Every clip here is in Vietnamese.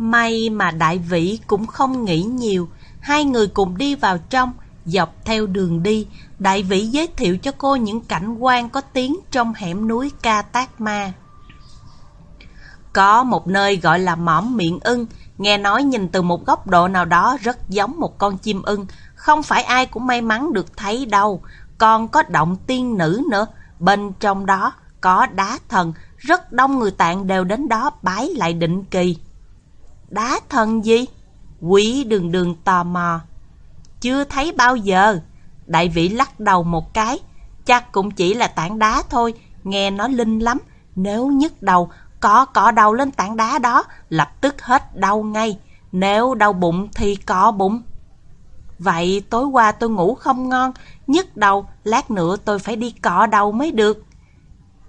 May mà đại vĩ cũng không nghĩ nhiều, hai người cùng đi vào trong, dọc theo đường đi, đại vĩ giới thiệu cho cô những cảnh quan có tiếng trong hẻm núi Ca Tát Ma. Có một nơi gọi là mỏm miệng ưng, nghe nói nhìn từ một góc độ nào đó rất giống một con chim ưng, không phải ai cũng may mắn được thấy đâu, còn có động tiên nữ nữa, bên trong đó có đá thần, rất đông người tạng đều đến đó bái lại định kỳ. Đá thần gì? Quý đường đường tò mò. Chưa thấy bao giờ. Đại vĩ lắc đầu một cái. Chắc cũng chỉ là tảng đá thôi, nghe nó linh lắm. Nếu nhức đầu, có cọ đầu lên tảng đá đó, lập tức hết đau ngay. Nếu đau bụng thì cọ bụng. Vậy tối qua tôi ngủ không ngon, nhức đầu, lát nữa tôi phải đi cọ đầu mới được.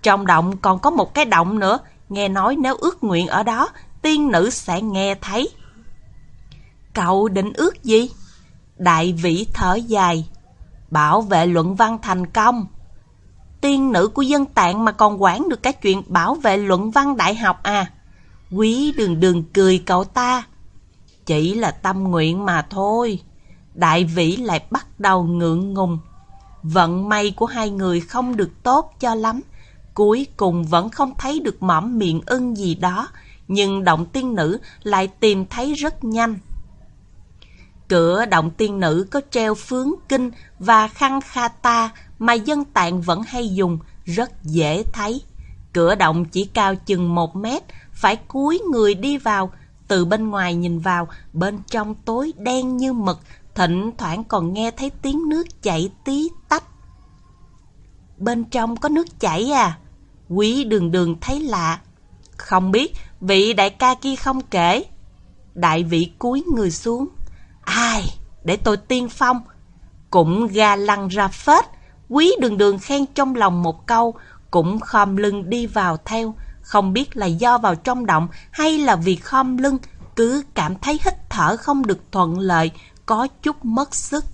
Trong động còn có một cái động nữa, nghe nói nếu ước nguyện ở đó, tiên nữ sẽ nghe thấy. Cậu định ước gì? Đại vĩ thở dài. Bảo vệ luận văn thành công. Tiên nữ của dân tạng mà còn quản được cái chuyện bảo vệ luận văn đại học à? Quý đường đường cười cậu ta. Chỉ là tâm nguyện mà thôi. Đại vĩ lại bắt đầu ngượng ngùng. Vận may của hai người không được tốt cho lắm. Cuối cùng vẫn không thấy được mõm miệng ưng gì đó, nhưng động tiên nữ lại tìm thấy rất nhanh. Cửa động tiên nữ có treo phướng kinh và khăn kha ta mà dân tạng vẫn hay dùng, rất dễ thấy. Cửa động chỉ cao chừng một mét, phải cúi người đi vào. Từ bên ngoài nhìn vào, bên trong tối đen như mực, thỉnh thoảng còn nghe thấy tiếng nước chảy tí tách. Bên trong có nước chảy à? Quý đường đường thấy lạ. Không biết, vị đại ca kia không kể. Đại vị cúi người xuống. Ai, để tôi tiên phong. Cũng ga lăn ra phết. Quý đường đường khen trong lòng một câu, cũng khom lưng đi vào theo. Không biết là do vào trong động hay là vì khom lưng, cứ cảm thấy hít thở không được thuận lợi, có chút mất sức.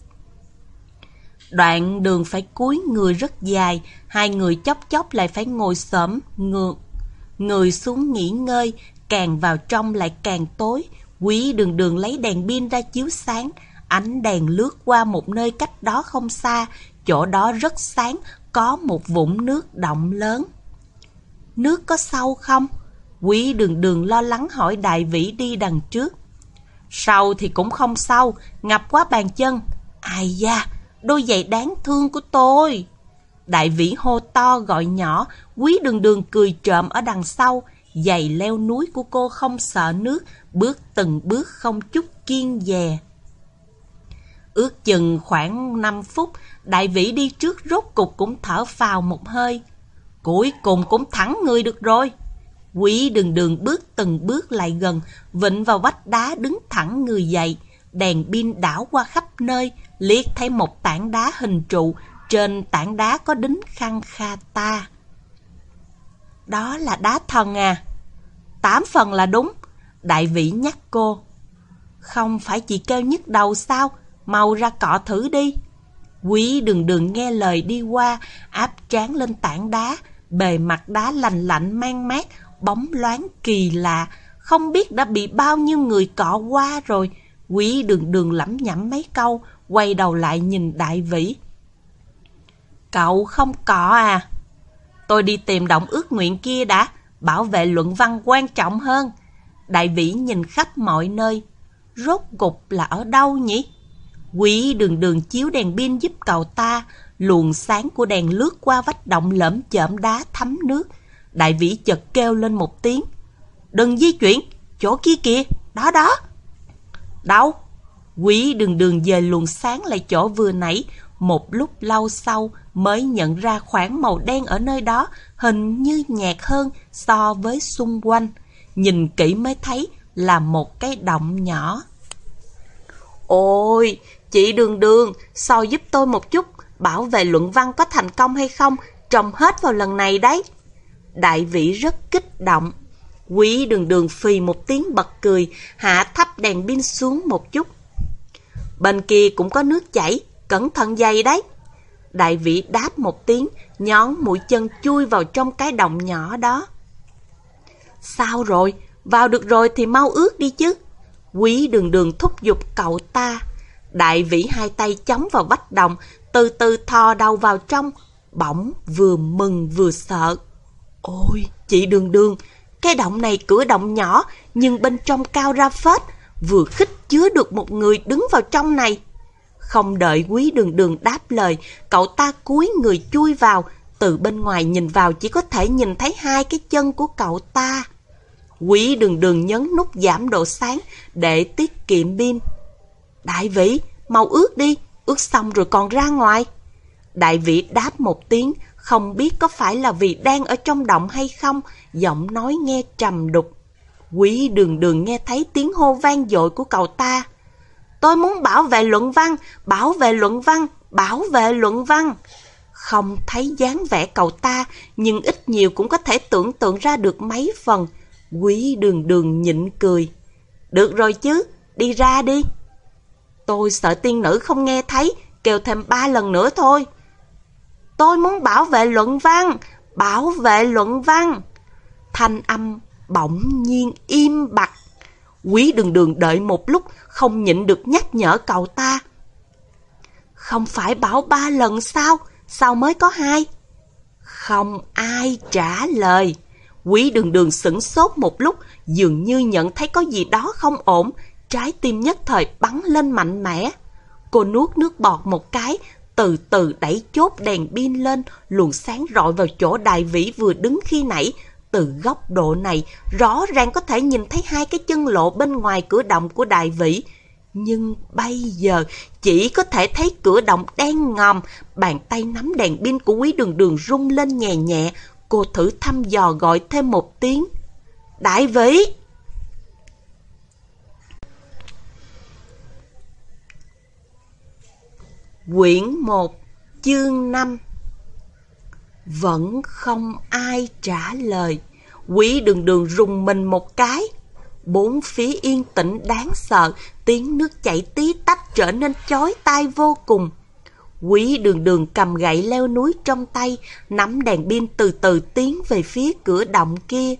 Đoạn đường phải cúi người rất dài, hai người chốc chốc lại phải ngồi xổm ngược, người xuống nghỉ ngơi, càng vào trong lại càng tối. Quý đường đường lấy đèn pin ra chiếu sáng, ánh đèn lướt qua một nơi cách đó không xa, chỗ đó rất sáng, có một vũng nước động lớn. Nước có sâu không? Quý đường đường lo lắng hỏi đại vĩ đi đằng trước. Sâu thì cũng không sâu, ngập quá bàn chân. Ai da, đôi giày đáng thương của tôi. Đại vĩ hô to gọi nhỏ, quý đường đường cười trộm ở đằng sau. Giày leo núi của cô không sợ nước, bước từng bước không chút kiên dè. Ước chừng khoảng 5 phút, đại vĩ đi trước rốt cục cũng thở phào một hơi. Cuối cùng cũng thẳng người được rồi. Quý đường đường bước từng bước lại gần, vịnh vào vách đá đứng thẳng người dậy. Đèn pin đảo qua khắp nơi, liếc thấy một tảng đá hình trụ, trên tảng đá có đính khăn kha ta. Đó là đá thần à? Tám phần là đúng. Đại vĩ nhắc cô. Không phải chị kêu nhức đầu sao? Mau ra cọ thử đi. Quý đường đường nghe lời đi qua, áp trán lên tảng đá, bề mặt đá lành lạnh mang mát, bóng loáng kỳ lạ, không biết đã bị bao nhiêu người cọ qua rồi. Quý đường đường lẩm nhẩm mấy câu, quay đầu lại nhìn đại vĩ. Cậu không có à? Tôi đi tìm động ước nguyện kia đã, bảo vệ luận văn quan trọng hơn. Đại vĩ nhìn khắp mọi nơi. Rốt cục là ở đâu nhỉ? Quý đường đường chiếu đèn pin giúp cậu ta, luồng sáng của đèn lướt qua vách động lởm chởm đá thấm nước. Đại vĩ chợt kêu lên một tiếng. Đừng di chuyển, chỗ kia kìa, đó đó. Đâu? Quý đường đường về luồng sáng lại chỗ vừa nãy, một lúc lâu sau mới nhận ra khoảng màu đen ở nơi đó hình như nhạt hơn so với xung quanh. Nhìn kỹ mới thấy là một cái động nhỏ. Ôi, chị Đường Đường, sao giúp tôi một chút, bảo vệ luận văn có thành công hay không, trồng hết vào lần này đấy. Đại vĩ rất kích động. Quý Đường Đường phì một tiếng bật cười, hạ thấp đèn pin xuống một chút. Bên kia cũng có nước chảy, cẩn thận dày đấy. Đại vĩ đáp một tiếng, nhón mũi chân chui vào trong cái động nhỏ đó. Sao rồi? Vào được rồi thì mau ước đi chứ. Quý đường đường thúc giục cậu ta. Đại vĩ hai tay chống vào vách đồng, từ từ thò đầu vào trong, bỗng vừa mừng vừa sợ. Ôi, chị đường đường, cái động này cửa động nhỏ, nhưng bên trong cao ra phết, vừa khích chứa được một người đứng vào trong này. Không đợi quý đường đường đáp lời, cậu ta cúi người chui vào, từ bên ngoài nhìn vào chỉ có thể nhìn thấy hai cái chân của cậu ta. Quý đường đường nhấn nút giảm độ sáng để tiết kiệm pin. Đại vĩ, mau ướt đi, ướt xong rồi còn ra ngoài. Đại vĩ đáp một tiếng, không biết có phải là vì đang ở trong động hay không, giọng nói nghe trầm đục. Quý đường đường nghe thấy tiếng hô vang dội của cậu ta. Tôi muốn bảo vệ luận văn, bảo vệ luận văn, bảo vệ luận văn. Không thấy dáng vẻ cậu ta, nhưng ít nhiều cũng có thể tưởng tượng ra được mấy phần. Quý đường đường nhịn cười. Được rồi chứ, đi ra đi. Tôi sợ tiên nữ không nghe thấy, kêu thêm ba lần nữa thôi. Tôi muốn bảo vệ luận văn, bảo vệ luận văn. Thanh âm bỗng nhiên im bặt. Quý đường đường đợi một lúc không nhịn được nhắc nhở cậu ta. Không phải bảo ba lần sao? Sao mới có hai? Không ai trả lời. Quý đường đường sửng sốt một lúc, dường như nhận thấy có gì đó không ổn, trái tim nhất thời bắn lên mạnh mẽ. Cô nuốt nước bọt một cái, từ từ đẩy chốt đèn pin lên, luồng sáng rọi vào chỗ đại vĩ vừa đứng khi nãy. Từ góc độ này, rõ ràng có thể nhìn thấy hai cái chân lộ bên ngoài cửa động của đại vĩ. Nhưng bây giờ chỉ có thể thấy cửa động đen ngòm, bàn tay nắm đèn pin của quý đường đường rung lên nhẹ nhẹ. Cô thử thăm dò gọi thêm một tiếng. Đại vĩ! Quyển 1 Chương 5 vẫn không ai trả lời. Quý đường đường rùng mình một cái. Bốn phía yên tĩnh đáng sợ, tiếng nước chảy tí tách trở nên chói tai vô cùng. Quý đường đường cầm gậy leo núi trong tay, nắm đèn pin từ từ tiến về phía cửa động kia.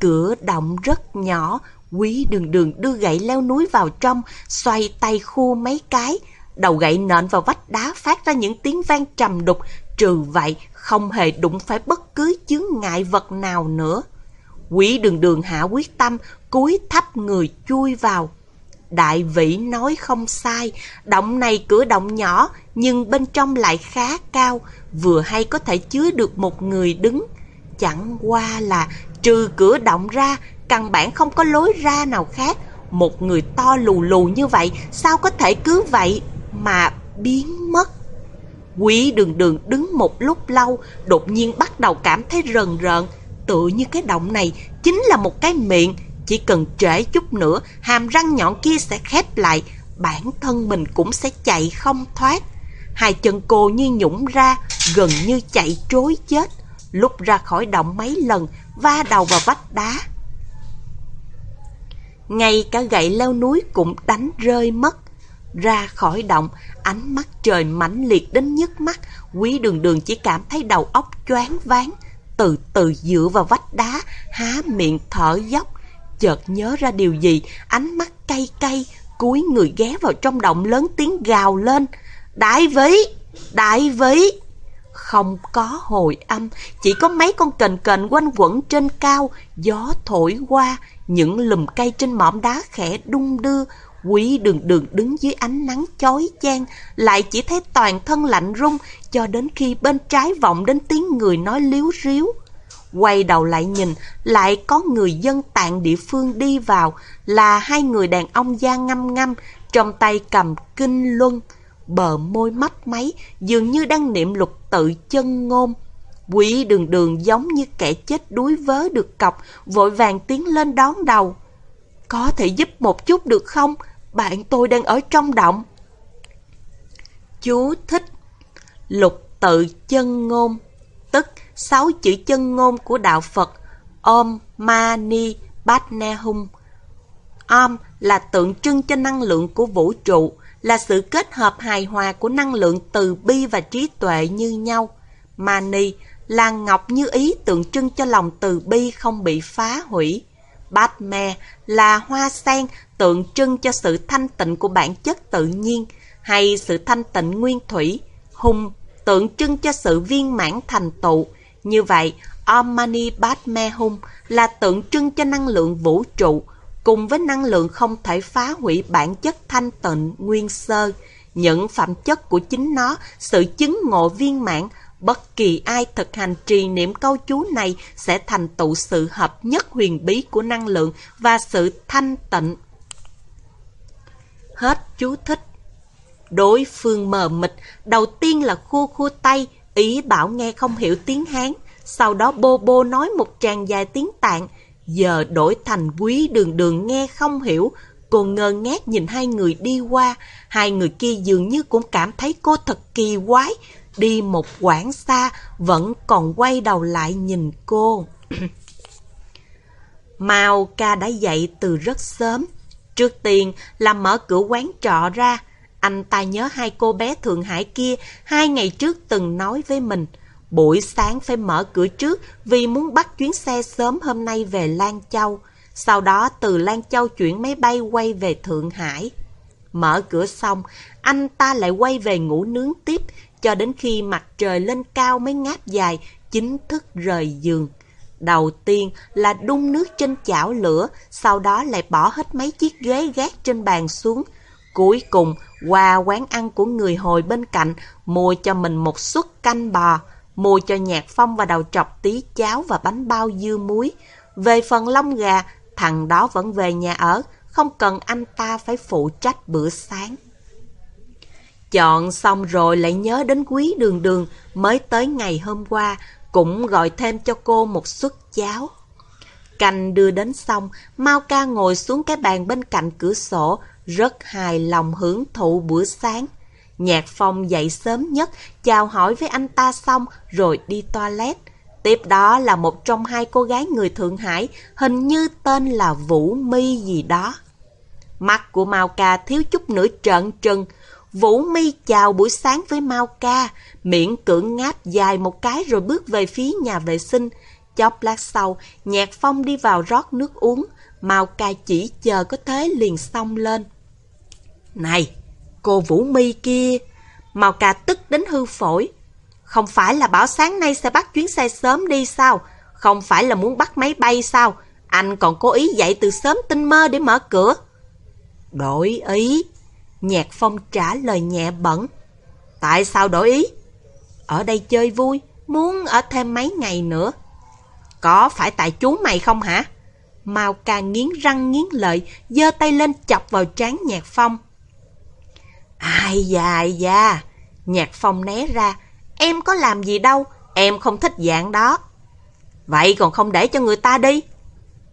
Cửa động rất nhỏ, quý đường đường đưa gậy leo núi vào trong, xoay tay khu mấy cái, Đầu gậy nện vào vách đá phát ra những tiếng vang trầm đục, trừ vậy không hề đụng phải bất cứ chướng ngại vật nào nữa. Quỷ đường đường hạ quyết tâm, cúi thấp người chui vào. Đại vĩ nói không sai, động này cửa động nhỏ, nhưng bên trong lại khá cao, vừa hay có thể chứa được một người đứng. Chẳng qua là trừ cửa động ra, căn bản không có lối ra nào khác. Một người to lù lù như vậy, sao có thể cứ vậy mà biến mất. Quý đường đường đứng một lúc lâu, đột nhiên bắt đầu cảm thấy rần rợn, tựa như cái động này chính là một cái miệng, chỉ cần trễ chút nữa, hàm răng nhọn kia sẽ khép lại, bản thân mình cũng sẽ chạy không thoát. Hai chân cô như nhũng ra, gần như chạy trối chết, lúc ra khỏi động mấy lần, va đầu vào vách đá. Ngay cả gậy leo núi cũng đánh rơi mất. Ra khỏi động, ánh mắt trời mãnh liệt đến nhức mắt, quý đường đường chỉ cảm thấy đầu óc choáng váng, từ từ dựa vào vách đá, há miệng thở dốc. Chợt nhớ ra điều gì, ánh mắt cay cay, cúi người ghé vào trong động lớn tiếng gào lên. Đại vĩ! Đại vĩ! Không có hồi âm, chỉ có mấy con kền kền quanh quẩn trên cao, gió thổi qua, những lùm cây trên mỏm đá khẽ đung đưa, Quý đường đường đứng dưới ánh nắng chói chang, lại chỉ thấy toàn thân lạnh rung cho đến khi bên trái vọng đến tiếng người nói liếu ríu. Quay đầu lại nhìn, lại có người dân tạng địa phương đi vào, là hai người đàn ông da ngâm ngâm, trong tay cầm kinh luân, bờ môi mắt máy, dường như đang niệm lục tự chân ngôn. Quỷ đường đường giống như kẻ chết đuối vớ được cọc, vội vàng tiến lên đón đầu. Có thể giúp một chút được không? Bạn tôi đang ở trong động. Chú thích Lục tự chân ngôn, Tức sáu chữ chân ngôn của đạo Phật, Om Mani Padme Hum Om là tượng trưng cho năng lượng của vũ trụ, Là sự kết hợp hài hòa của năng lượng từ bi và trí tuệ như nhau. Mani là ngọc như ý tượng trưng cho lòng từ bi không bị phá hủy. Bát Batme là hoa sen tượng trưng cho sự thanh tịnh của bản chất tự nhiên hay sự thanh tịnh nguyên thủy. Hùng tượng trưng cho sự viên mãn thành tựu. Như vậy, Om Mani Padme Hum là tượng trưng cho năng lượng vũ trụ, cùng với năng lượng không thể phá hủy bản chất thanh tịnh nguyên sơ. Những phẩm chất của chính nó, sự chứng ngộ viên mãn, bất kỳ ai thực hành trì niệm câu chú này sẽ thành tựu sự hợp nhất huyền bí của năng lượng và sự thanh tịnh. Hết chú thích. Đối phương mờ mịt, đầu tiên là khu khu tay, ý bảo nghe không hiểu tiếng Hán. Sau đó bô bô nói một tràng dài tiếng tạng, giờ đổi thành quý đường đường nghe không hiểu. Cô ngơ ngác nhìn hai người đi qua, hai người kia dường như cũng cảm thấy cô thật kỳ quái. Đi một quãng xa, vẫn còn quay đầu lại nhìn cô. Mao ca đã dậy từ rất sớm. Trước tiên là mở cửa quán trọ ra. Anh ta nhớ hai cô bé Thượng Hải kia hai ngày trước từng nói với mình. Buổi sáng phải mở cửa trước vì muốn bắt chuyến xe sớm hôm nay về Lan Châu. Sau đó từ Lan Châu chuyển máy bay quay về Thượng Hải. Mở cửa xong, anh ta lại quay về ngủ nướng tiếp cho đến khi mặt trời lên cao mới ngáp dài, chính thức rời giường. Đầu tiên là đun nước trên chảo lửa, sau đó lại bỏ hết mấy chiếc ghế gác trên bàn xuống. Cuối cùng, qua quán ăn của người hồi bên cạnh, mua cho mình một suất canh bò, mua cho nhạc phong và đầu trọc tí cháo và bánh bao dưa muối. Về phần lông gà, thằng đó vẫn về nhà ở, không cần anh ta phải phụ trách bữa sáng. Chọn xong rồi lại nhớ đến quý đường đường mới tới ngày hôm qua, cũng gọi thêm cho cô một suất cháo. Canh đưa đến xong, Mau ca ngồi xuống cái bàn bên cạnh cửa sổ, rất hài lòng hưởng thụ bữa sáng. Nhạc Phong dậy sớm nhất, chào hỏi với anh ta xong rồi đi toilet. Tiếp đó là một trong hai cô gái người Thượng Hải, hình như tên là Vũ My gì đó. Mắt của Mao Ca thiếu chút nữa trợn trừng. Vũ Mi chào buổi sáng với Mao Ca, miệng cưỡng ngáp dài một cái rồi bước về phía nhà vệ sinh. Chóp lát sau, Nhạc Phong đi vào rót nước uống. Mao Ca chỉ chờ có thế liền xông lên. Này, cô Vũ Mi kia, Mao Ca tức đến hư phổi. Không phải là bảo sáng nay sẽ bắt chuyến xe sớm đi sao? Không phải là muốn bắt máy bay sao? Anh còn cố ý dậy từ sớm tinh mơ để mở cửa. Đổi ý. Nhạc Phong trả lời nhẹ bẩn. Tại sao đổi ý? Ở đây chơi vui, muốn ở thêm mấy ngày nữa. Có phải tại chú mày không hả? Mao ca nghiến răng nghiến lợi, giơ tay lên chọc vào trán Nhạc Phong. Ai da, ai da. Nhạc Phong né ra. Em có làm gì đâu, em không thích dạng đó. Vậy còn không để cho người ta đi.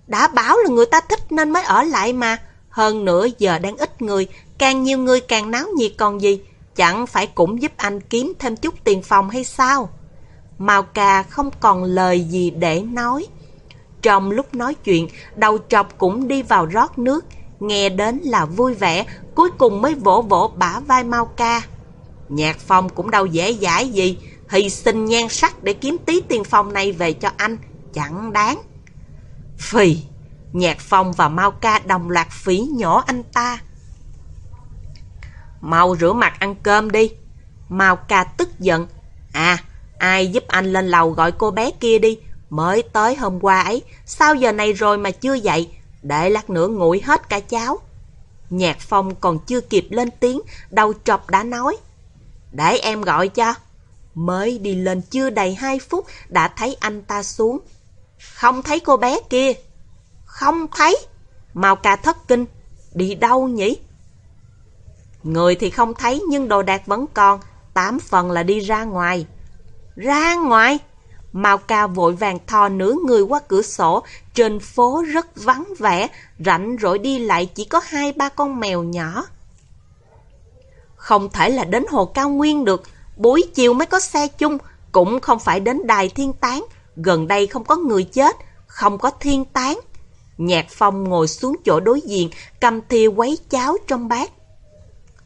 Đã bảo là người ta thích nên mới ở lại mà. Hơn nữa giờ đang ít người, càng nhiều người càng náo nhiệt còn gì. Chẳng phải cũng giúp anh kiếm thêm chút tiền phòng hay sao? Mao ca không còn lời gì để nói. Trong lúc nói chuyện, đầu trọc cũng đi vào rót nước, nghe đến là vui vẻ, cuối cùng mới vỗ vỗ bả vai Mao ca. Nhạc phong cũng đâu dễ dãi gì, hy sinh nhan sắc để kiếm tí tiền phòng này về cho anh, chẳng đáng. Phì, nhạc phong và Mao ca đồng loạt phỉ nhỏ anh ta. Mau rửa mặt ăn cơm đi. Mao ca tức giận. À, ai giúp anh lên lầu gọi cô bé kia đi. Mới tới hôm qua ấy, sao giờ này rồi mà chưa dậy? Để lát nữa nguội hết cả cháo. Nhạc Phong còn chưa kịp lên tiếng, đầu trọc đã nói. Để em gọi cho. Mới đi lên chưa đầy 2 phút đã thấy anh ta xuống. Không thấy cô bé kia. Không thấy. Mao ca thất kinh. Đi đâu nhỉ? Người thì không thấy nhưng đồ đạc vẫn còn. Tám phần là đi ra ngoài. Ra ngoài? Mao ca vội vàng thò nửa người qua cửa sổ, trên phố rất vắng vẻ, rảnh rỗi đi lại chỉ có hai ba con mèo nhỏ. Không thể là đến Hồ Cao Nguyên được, buổi chiều mới có xe chung, cũng không phải đến Đài Thiên Tán, gần đây không có người chết, không có thiên tán. Nhạc Phong ngồi xuống chỗ đối diện, cầm thìa quấy cháo trong bát.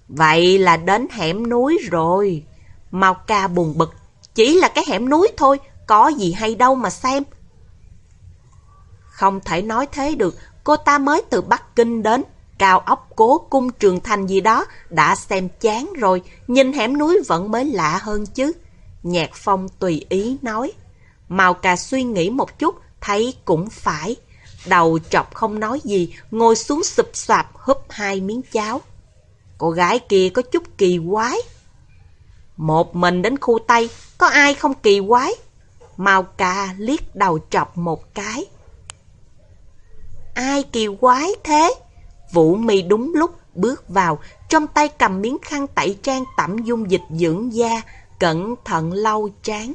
Vậy là đến hẻm núi rồi. Mau ca buồn bực, chỉ là cái hẻm núi thôi, có gì hay đâu mà xem. Không thể nói thế được, cô ta mới từ Bắc Kinh đến. Cao ốc cố cung trường thành gì đó đã xem chán rồi, nhìn hẻm núi vẫn mới lạ hơn chứ. Nhạc phong tùy ý nói. Mao cà suy nghĩ một chút, thấy cũng phải. Đầu chọc không nói gì, ngồi xuống sụp soạp húp hai miếng cháo. Cô gái kia có chút kỳ quái. Một mình đến khu Tây, có ai không kỳ quái? Mao ca liếc đầu chọc một cái. Ai kỳ quái thế? Vũ mi đúng lúc bước vào, trong tay cầm miếng khăn tẩy trang tẩm dung dịch dưỡng da, cẩn thận lau trán.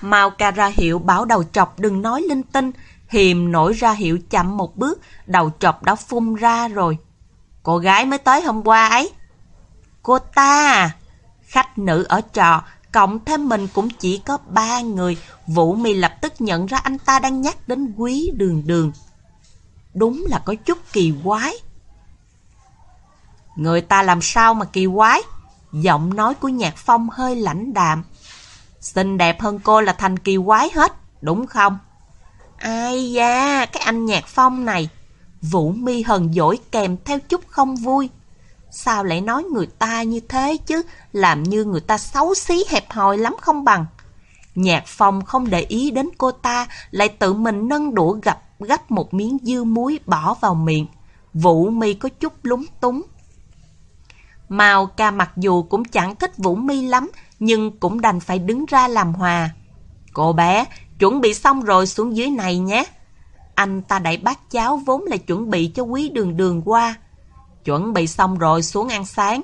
Mao ca ra hiệu bảo đầu chọc đừng nói linh tinh, hiềm nổi ra hiệu chậm một bước, đầu chọc đã phun ra rồi. Cô gái mới tới hôm qua ấy. Cô ta? Khách nữ ở trọ, cộng thêm mình cũng chỉ có ba người. Vũ mi lập tức nhận ra anh ta đang nhắc đến quý đường đường. Đúng là có chút kỳ quái. Người ta làm sao mà kỳ quái? Giọng nói của Nhạc Phong hơi lãnh đạm. Xinh đẹp hơn cô là thành kỳ quái hết, đúng không? Ai da, cái anh Nhạc Phong này. Vũ mi hờn dỗi kèm theo chút không vui. Sao lại nói người ta như thế chứ, làm như người ta xấu xí hẹp hòi lắm không bằng. Nhạc Phong không để ý đến cô ta, lại tự mình nâng đũa gặp gắp một miếng dưa muối bỏ vào miệng. Vũ mi có chút lúng túng. Mao ca mặc dù cũng chẳng thích Vũ mi lắm, nhưng cũng đành phải đứng ra làm hòa. Cô bé, chuẩn bị xong rồi xuống dưới này nhé. Anh ta đẩy bát cháo vốn là chuẩn bị cho quý đường đường qua. Chuẩn bị xong rồi xuống ăn sáng.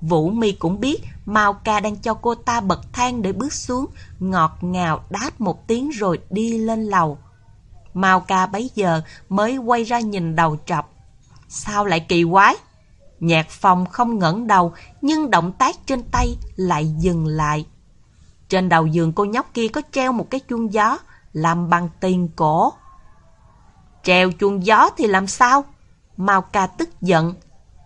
Vũ mi cũng biết Mao ca đang cho cô ta bật thang để bước xuống, ngọt ngào đáp một tiếng rồi đi lên lầu. Mao ca bấy giờ mới quay ra nhìn đầu trọc. Sao lại kỳ quái? Nhạc phòng không ngẩng đầu, nhưng động tác trên tay lại dừng lại. Trên đầu giường cô nhóc kia có treo một cái chuông gió, làm bằng tiền cổ. Treo chuông gió thì làm sao? Mao ca tức giận.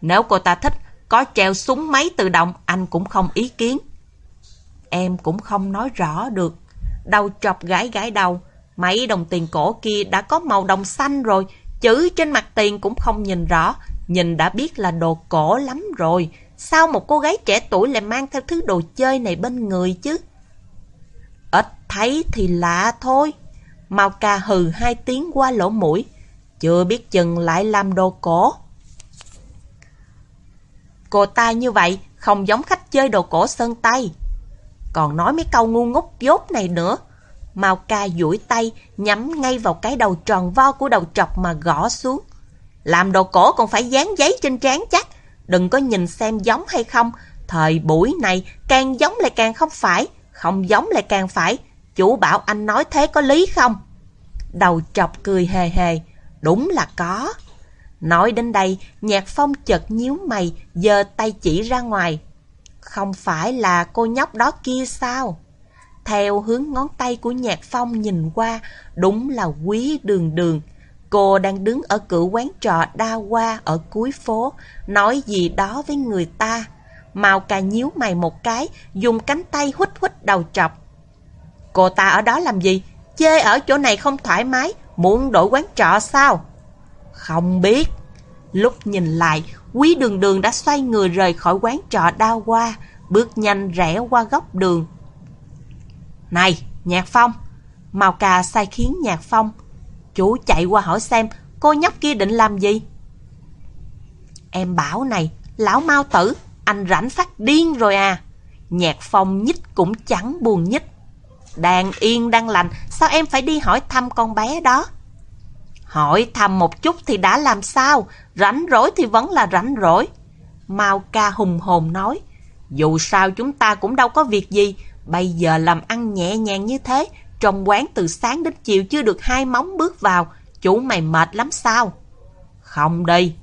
Nếu cô ta thích, có treo súng máy tự động, anh cũng không ý kiến. Em cũng không nói rõ được. Đầu chọc gái gái đầu. Mấy đồng tiền cổ kia đã có màu đồng xanh rồi, chữ trên mặt tiền cũng không nhìn rõ, nhìn đã biết là đồ cổ lắm rồi. Sao một cô gái trẻ tuổi lại mang theo thứ đồ chơi này bên người chứ? Ít thấy thì lạ thôi. Mao ca hừ hai tiếng qua lỗ mũi. Chưa biết chừng lại làm đồ cổ. Cô ta như vậy không giống khách chơi đồ cổ sơn Tây. Còn nói mấy câu ngu ngốc dốt này nữa. Mao ca duỗi tay, nhắm ngay vào cái đầu tròn vo của đầu trọc mà gõ xuống. Làm đồ cổ còn phải dán giấy trên trán chắc. Đừng có nhìn xem giống hay không. Thời buổi này càng giống lại càng không phải, không giống lại càng phải. Chủ bảo anh nói thế có lý không? Đầu trọc cười hề hề. Đúng là có. Nói đến đây, nhạc phong chợt nhíu mày, giơ tay chỉ ra ngoài. Không phải là cô nhóc đó kia sao? Theo hướng ngón tay của Nhạc Phong nhìn qua, đúng là quý đường đường. Cô đang đứng ở cửa quán trọ đa qua ở cuối phố, nói gì đó với người ta. Mao cà nhíu mày một cái, dùng cánh tay hút hút đầu chọc Cô ta ở đó làm gì? Chê ở chỗ này không thoải mái, muốn đổi quán trọ sao? Không biết. Lúc nhìn lại, quý đường đường đã xoay người rời khỏi quán trọ đao qua, bước nhanh rẽ qua góc đường, này, Nhạc Phong! Màu cà sai khiến Nhạc Phong. Chú chạy qua hỏi xem cô nhóc kia định làm gì? Em bảo này, lão mau tử, anh rảnh phát điên rồi à. Nhạc Phong nhích cũng chẳng buồn nhích. Đang yên đang lành, sao em phải đi hỏi thăm con bé đó? Hỏi thăm một chút thì đã làm sao? Rảnh rỗi thì vẫn là rảnh rỗi. Mao ca hùng hồn nói, dù sao chúng ta cũng đâu có việc gì, Bây giờ làm ăn nhẹ nhàng như thế, trong quán từ sáng đến chiều chưa được hai móng bước vào, chủ mày mệt lắm sao? Không đi.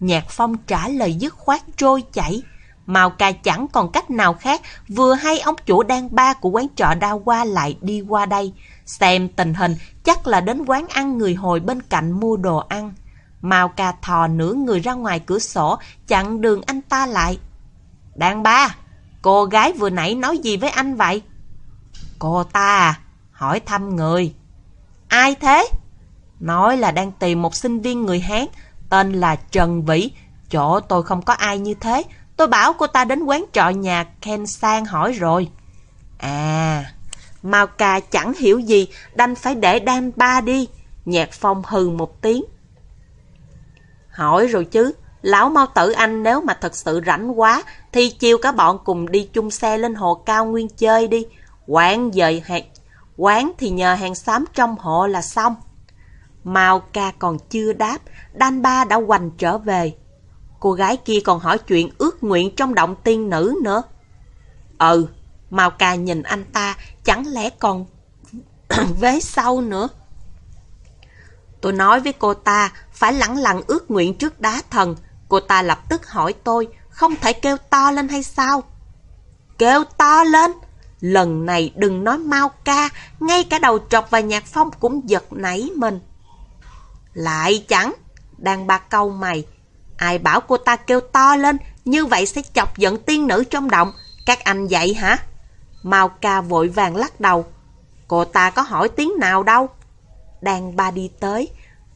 Nhạc Phong trả lời dứt khoát trôi chảy. Mao ca chẳng còn cách nào khác, vừa hay ông chủ đang ba của quán trọ đa qua lại đi qua đây. Xem tình hình, chắc là đến quán ăn người hồi bên cạnh mua đồ ăn. Mao ca thò nửa người ra ngoài cửa sổ, chặn đường anh ta lại. Đàn ba, Cô gái vừa nãy nói gì với anh vậy? Cô ta à? Hỏi thăm người. Ai thế? Nói là đang tìm một sinh viên người Hán, tên là Trần Vĩ. Chỗ tôi không có ai như thế. Tôi bảo cô ta đến quán trọ nhà Ken Sang hỏi rồi. À, Mao Ca chẳng hiểu gì, đành phải để Dan Ba đi. Nhạc Phong hừ một tiếng. Hỏi rồi chứ, lão mau tử anh nếu mà thật sự rảnh quá, thì chiều cả bọn cùng đi chung xe lên hồ cao nguyên chơi đi. Quán dời hàng, quán thì nhờ hàng xóm trong hộ là xong. Mao ca còn chưa đáp, đan ba đã hoành trở về. Cô gái kia còn hỏi chuyện ước nguyện trong động tiên nữ nữa. Ừ, Mao ca nhìn anh ta, chẳng lẽ còn vế sau nữa. Tôi nói với cô ta, phải lẳng lặng ước nguyện trước đá thần. Cô ta lập tức hỏi tôi, không thể kêu to lên hay sao? Kêu to lên! Lần này đừng nói mau ca, ngay cả đầu trọc và nhạc phong cũng giật nảy mình. Lại chẳng, đang ba câu mày. Ai bảo cô ta kêu to lên, như vậy sẽ chọc giận tiên nữ trong động. Các anh dậy hả? Mao ca vội vàng lắc đầu. Cô ta có hỏi tiếng nào đâu. Đàn ba đi tới.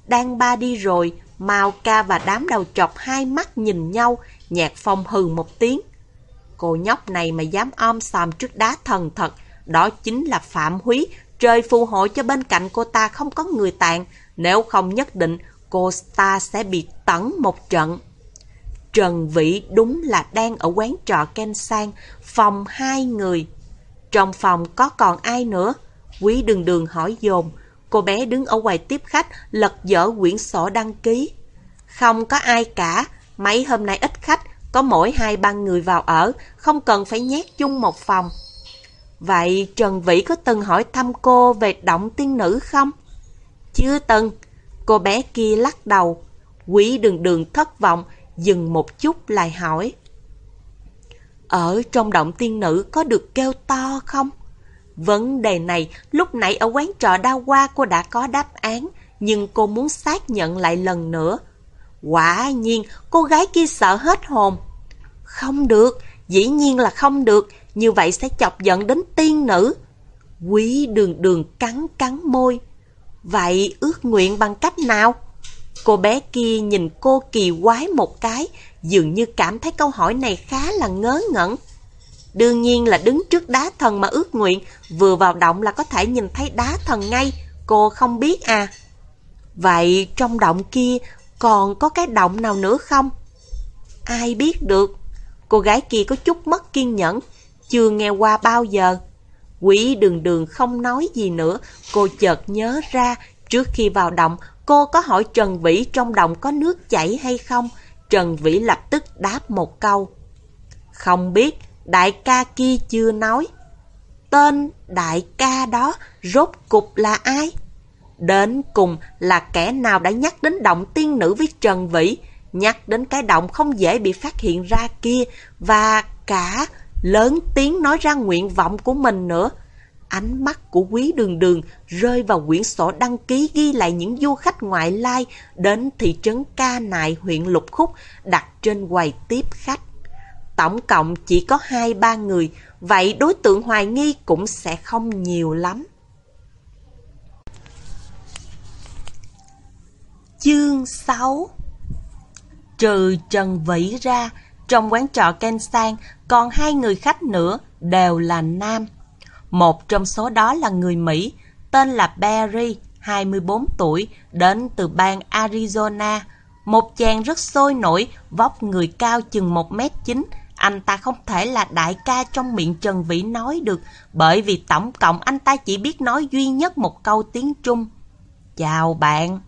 Đàn ba đi rồi, Mao ca và đám đầu chọc hai mắt nhìn nhau, nhạc phong hừ một tiếng. Cô nhóc này mà dám om sòm trước đá thần thật, đó chính là Phạm Húy, trời phù hộ cho bên cạnh cô ta không có người tàn, nếu không nhất định cô ta sẽ bị tẩn một trận. Trần Vĩ đúng là đang ở quán trọ Ken Sang, phòng hai người. Trong phòng có còn ai nữa? Quý đường đường hỏi dồn. Cô bé đứng ở quầy tiếp khách, lật dở quyển sổ đăng ký. Không có ai cả, mấy hôm nay ít khách, có mỗi hai ba người vào ở, không cần phải nhét chung một phòng. Vậy Trần Vĩ có từng hỏi thăm cô về động tiên nữ không? Chưa từng. Cô bé kia lắc đầu. Quý đường đường thất vọng, dừng một chút lại hỏi. Ở trong động tiên nữ có được kêu to không? Vấn đề này lúc nãy ở quán trọ đa qua cô đã có đáp án, nhưng cô muốn xác nhận lại lần nữa. Quả nhiên, cô gái kia sợ hết hồn. Không được, dĩ nhiên là không được, như vậy sẽ chọc giận đến tiên nữ. Quý đường đường cắn cắn môi. Vậy ước nguyện bằng cách nào? Cô bé kia nhìn cô kỳ quái một cái, dường như cảm thấy câu hỏi này khá là ngớ ngẩn. Đương nhiên là đứng trước đá thần mà ước nguyện, vừa vào động là có thể nhìn thấy đá thần ngay, cô không biết à. Vậy trong động kia còn có cái động nào nữa không? Ai biết được? Cô gái kia có chút mất kiên nhẫn, chưa nghe qua bao giờ. Quỷ đường đường không nói gì nữa, cô chợt nhớ ra, trước khi vào động, cô có hỏi Trần Vĩ trong động có nước chảy hay không? Trần Vĩ lập tức đáp một câu. Không biết, đại ca kia chưa nói. Tên đại ca đó rốt cục là ai? Đến cùng là kẻ nào đã nhắc đến động tiên nữ với Trần Vĩ, nhắc đến cái động không dễ bị phát hiện ra kia, và cả lớn tiếng nói ra nguyện vọng của mình nữa. Ánh mắt của quý đường đường rơi vào quyển sổ đăng ký ghi lại những du khách ngoại lai đến thị trấn Ca Nại huyện Lục Khúc đặt trên quầy tiếp khách. Tổng cộng chỉ có hai ba người, vậy đối tượng hoài nghi cũng sẽ không nhiều lắm. Chương 6 Trừ Trần Vĩ ra, trong quán trọ Ken Sang còn hai người khách nữa đều là nam. Một trong số đó là người Mỹ, tên là Barry, 24 tuổi, đến từ bang Arizona. Một chàng rất sôi nổi, vóc người cao chừng 1m9. Anh ta không thể là đại ca trong miệng Trần Vĩ nói được, bởi vì tổng cộng anh ta chỉ biết nói duy nhất một câu tiếng Trung. Chào bạn.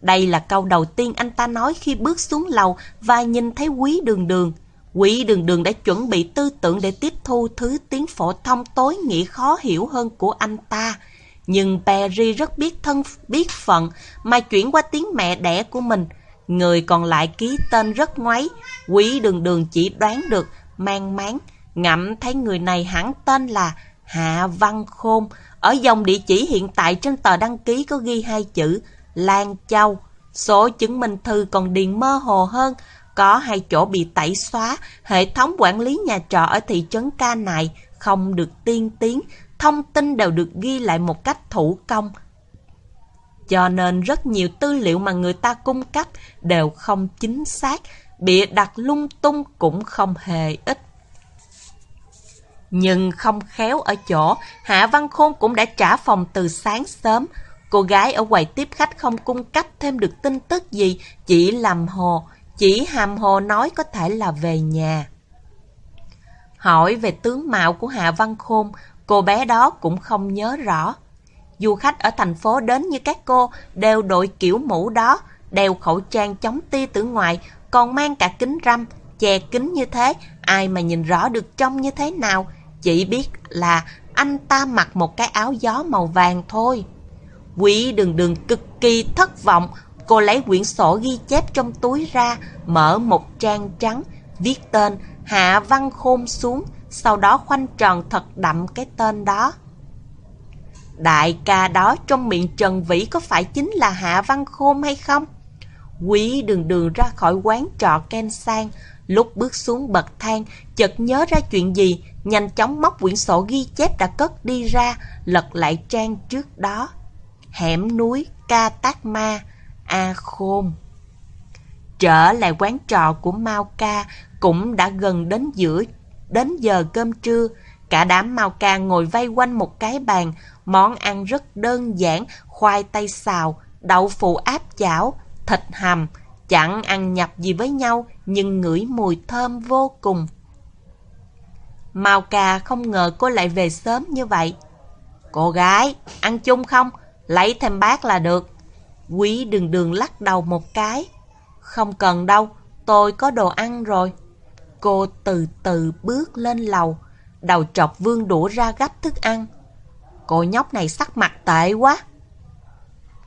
Đây là câu đầu tiên anh ta nói khi bước xuống lầu và nhìn thấy quý đường đường. Quý đường đường đã chuẩn bị tư tưởng để tiếp thu thứ tiếng phổ thông tối nghĩa khó hiểu hơn của anh ta. Nhưng Perry rất biết thân biết phận mà chuyển qua tiếng mẹ đẻ của mình. Người còn lại ký tên rất ngoáy. Quý đường đường chỉ đoán được, mang máng. Ngậm thấy người này hẳn tên là Hạ Văn Khôn. Ở dòng địa chỉ hiện tại trên tờ đăng ký có ghi hai chữ Lan Châu. Số chứng minh thư còn điền mơ hồ hơn, có hai chỗ bị tẩy xóa, hệ thống quản lý nhà trọ ở thị trấn Ca này không được tiên tiến, thông tin đều được ghi lại một cách thủ công. Cho nên rất nhiều tư liệu mà người ta cung cấp đều không chính xác, bịa đặt lung tung cũng không hề ít. Nhưng không khéo ở chỗ, Hạ Văn Khôn cũng đã trả phòng từ sáng sớm. Cô gái ở quầy tiếp khách không cung cấp thêm được tin tức gì, chỉ làm hồ, chỉ hàm hồ nói có thể là về nhà. Hỏi về tướng mạo của Hạ Văn Khôn, cô bé đó cũng không nhớ rõ. Du khách ở thành phố đến như các cô đều đội kiểu mũ đó, đeo khẩu trang chống tia tử ngoại còn mang cả kính râm, che kính như thế, ai mà nhìn rõ được trông như thế nào, chỉ biết là anh ta mặc một cái áo gió màu vàng thôi. Quý đường đường cực kỳ thất vọng, cô lấy quyển sổ ghi chép trong túi ra, mở một trang trắng, viết tên Hạ Văn Khôn xuống, sau đó khoanh tròn thật đậm cái tên đó. Đại ca đó trong miệng Trần Vĩ có phải chính là Hạ Văn Khôn hay không? Quý đường đường ra khỏi quán trọ Ken Sang, lúc bước xuống bậc thang, chợt nhớ ra chuyện gì, nhanh chóng móc quyển sổ ghi chép đã cất đi ra, lật lại trang trước đó. Hẻm núi Ca Tát Ma, A Khôn. Trở lại quán trọ của Mao Ca cũng đã gần đến giữa đến giờ cơm trưa. Cả đám Mao Ca ngồi vây quanh một cái bàn, món ăn rất đơn giản, khoai tây xào, đậu phụ áp chảo, thịt hầm, chẳng ăn nhập gì với nhau nhưng ngửi mùi thơm vô cùng. Mao Ca không ngờ cô lại về sớm như vậy. Cô gái, ăn chung không? Lấy thêm bát là được. Quý đường đường lắc đầu một cái. Không cần đâu, tôi có đồ ăn rồi. Cô từ từ bước lên lầu, đầu trọc vương đũa ra gấp thức ăn. Cô nhóc này sắc mặt tệ quá.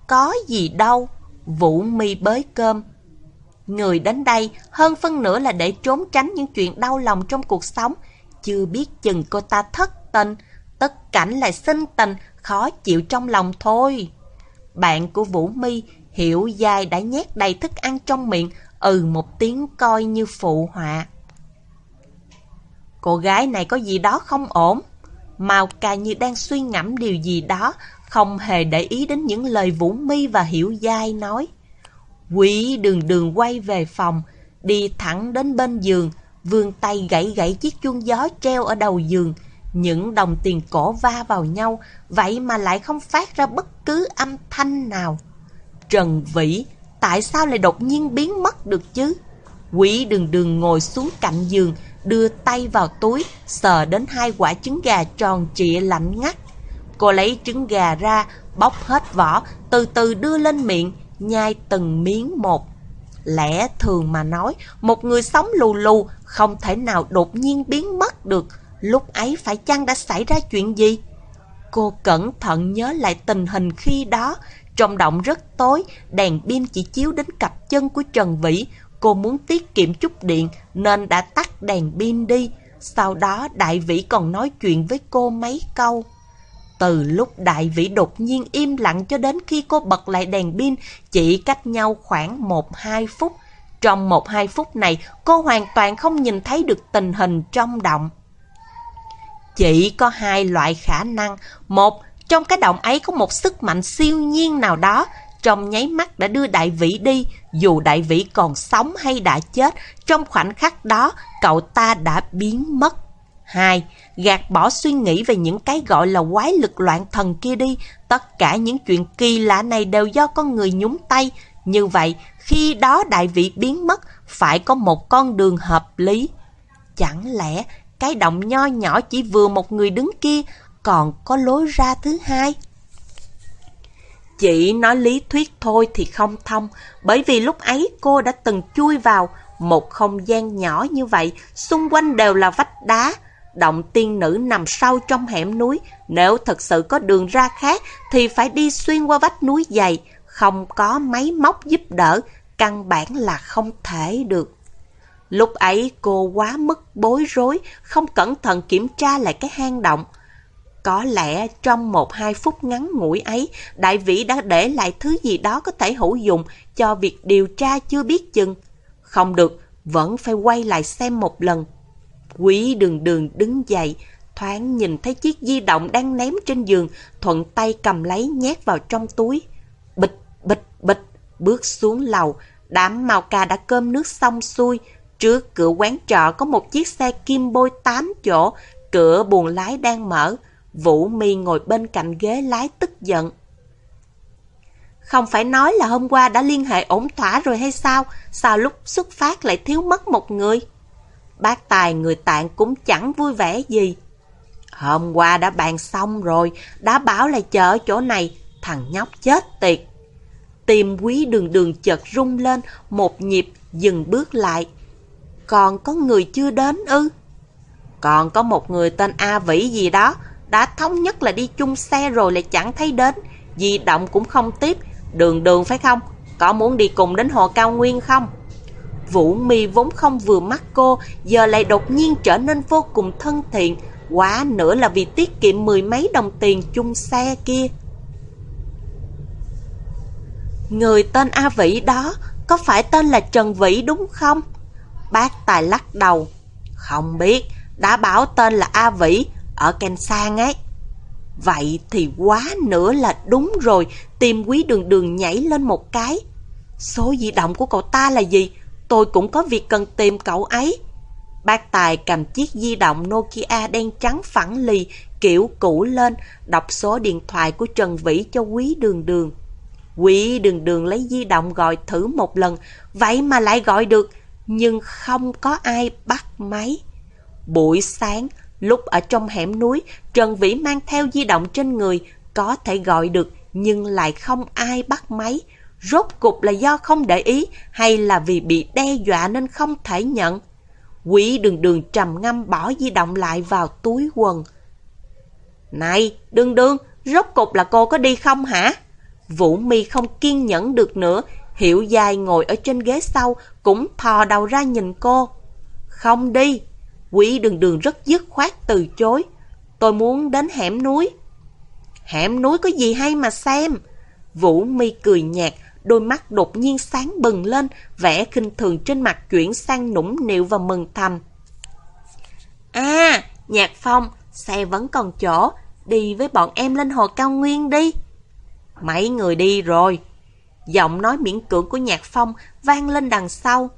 Có gì đâu, Vũ mi bới cơm. Người đến đây hơn phân nửa là để trốn tránh những chuyện đau lòng trong cuộc sống. Chưa biết chừng cô ta thất tình, tất cảnh lại sinh tình, khó chịu trong lòng thôi. Bạn của Vũ mi hiểu dai đã nhét đầy thức ăn trong miệng, ừ một tiếng coi như phụ họa. Cô gái này có gì đó không ổn. Mao ca như đang suy ngẫm điều gì đó, không hề để ý đến những lời Vũ Mi và Hiểu Giai nói. quỷ đường đường quay về phòng, đi thẳng đến bên giường, vươn tay gãy gãy chiếc chuông gió treo ở đầu giường. Những đồng tiền cổ va vào nhau, vậy mà lại không phát ra bất cứ âm thanh nào. Trần Vĩ, tại sao lại đột nhiên biến mất được chứ? Quý đường đường ngồi xuống cạnh giường, đưa tay vào túi, sờ đến hai quả trứng gà tròn trịa lạnh ngắt. Cô lấy trứng gà ra, bóc hết vỏ, từ từ đưa lên miệng, nhai từng miếng một. Lẽ thường mà nói, một người sống lù lù không thể nào đột nhiên biến mất được. Lúc ấy phải chăng đã xảy ra chuyện gì? Cô cẩn thận nhớ lại tình hình khi đó. Trong động rất tối, đèn pin chỉ chiếu đến cặp chân của Trần Vĩ. Cô muốn tiết kiệm chút điện nên đã tắt đèn pin đi. Sau đó Đại Vĩ còn nói chuyện với cô mấy câu. Từ lúc Đại Vĩ đột nhiên im lặng cho đến khi cô bật lại đèn pin chỉ cách nhau khoảng 1-2 phút. Trong 1-2 phút này cô hoàn toàn không nhìn thấy được tình hình trong động. Chỉ có hai loại khả năng. Một, trong cái động ấy có một sức mạnh siêu nhiên nào đó trong nháy mắt đã đưa đại vĩ đi, dù đại vĩ còn sống hay đã chết, trong khoảnh khắc đó cậu ta đã biến mất. hai Gạt bỏ suy nghĩ về những cái gọi là quái lực loạn thần kia đi, tất cả những chuyện kỳ lạ này đều do con người nhúng tay. Như vậy, khi đó đại vị biến mất, phải có một con đường hợp lý. Chẳng lẽ cái động nho nhỏ chỉ vừa một người đứng kia, còn có lối ra thứ hai? Chỉ nói lý thuyết thôi thì không thông, bởi vì lúc ấy cô đã từng chui vào một không gian nhỏ như vậy, xung quanh đều là vách đá. Động tiên nữ nằm sâu trong hẻm núi, nếu thật sự có đường ra khác thì phải đi xuyên qua vách núi dày, không có máy móc giúp đỡ, căn bản là không thể được. Lúc ấy cô quá mức bối rối, không cẩn thận kiểm tra lại cái hang động. Có lẽ trong một hai phút ngắn ngủi ấy, đại vĩ đã để lại thứ gì đó có thể hữu dụng cho việc điều tra chưa biết chừng. Không được, vẫn phải quay lại xem một lần. Quý đường đường đứng dậy, thoáng nhìn thấy chiếc di động đang ném trên giường, thuận tay cầm lấy nhét vào trong túi. bịch, bịch, bịch, bước xuống lầu. Đám màu Ca đã cơm nước xong xuôi. Trước cửa quán trọ có một chiếc xe kim bôi 8 chỗ, cửa buồng lái đang mở. Vũ Mi ngồi bên cạnh ghế lái tức giận. Không phải nói là hôm qua đã liên hệ ổn thỏa rồi hay sao? Sao lúc xuất phát lại thiếu mất một người? Bác Tài người tạng cũng chẳng vui vẻ gì. Hôm qua đã bàn xong rồi, đã bảo là chờ ở chỗ này, thằng nhóc chết tiệt. Tim quý đường đường chợt rung lên, một nhịp dừng bước lại. Còn có người chưa đến ư? Còn có một người tên A Vĩ gì đó, đã thống nhất là đi chung xe rồi lại chẳng thấy đến, di động cũng không tiếp, đường đường phải không? Có muốn đi cùng đến Hồ Cao Nguyên không? Vũ mi vốn không vừa mắt cô, giờ lại đột nhiên trở nên vô cùng thân thiện, quá nữa là vì tiết kiệm mười mấy đồng tiền chung xe kia. Người tên A Vĩ đó có phải tên là Trần Vĩ đúng không? Bác Tài lắc đầu. Không biết, đã bảo tên là A Vĩ ở Ken Sang ấy. Vậy thì quá nữa là đúng rồi, tim quý đường đường nhảy lên một cái. Số di động của cậu ta là gì? Tôi cũng có việc cần tìm cậu ấy. Bác Tài cầm chiếc di động Nokia đen trắng phẳng lì, kiểu cũ lên, đọc số điện thoại của Trần Vĩ cho quý đường đường. Quý đường đường lấy di động gọi thử một lần, vậy mà lại gọi được, nhưng không có ai bắt máy. Buổi sáng, lúc ở trong hẻm núi, Trần Vĩ mang theo di động trên người, có thể gọi được nhưng lại không ai bắt máy. Rốt cục là do không để ý hay là vì bị đe dọa nên không thể nhận. Quý đường đường trầm ngâm bỏ di động lại vào túi quần. Này, đường đường, rốt cục là cô có đi không hả? Vũ mi không kiên nhẫn được nữa, hiểu dài ngồi ở trên ghế sau cũng thò đầu ra nhìn cô. Không đi, quý đường đường rất dứt khoát từ chối. Tôi muốn đến hẻm núi. Hẻm núi có gì hay mà xem? Vũ mi cười nhạt, đôi mắt đột nhiên sáng bừng lên, vẻ khinh thường trên mặt chuyển sang nũng nịu và mừng thầm. À, Nhạc Phong, xe vẫn còn chỗ, đi với bọn em lên hồ cao nguyên đi. Mấy người đi rồi. Giọng nói miễn cưỡng của Nhạc Phong vang lên đằng sau.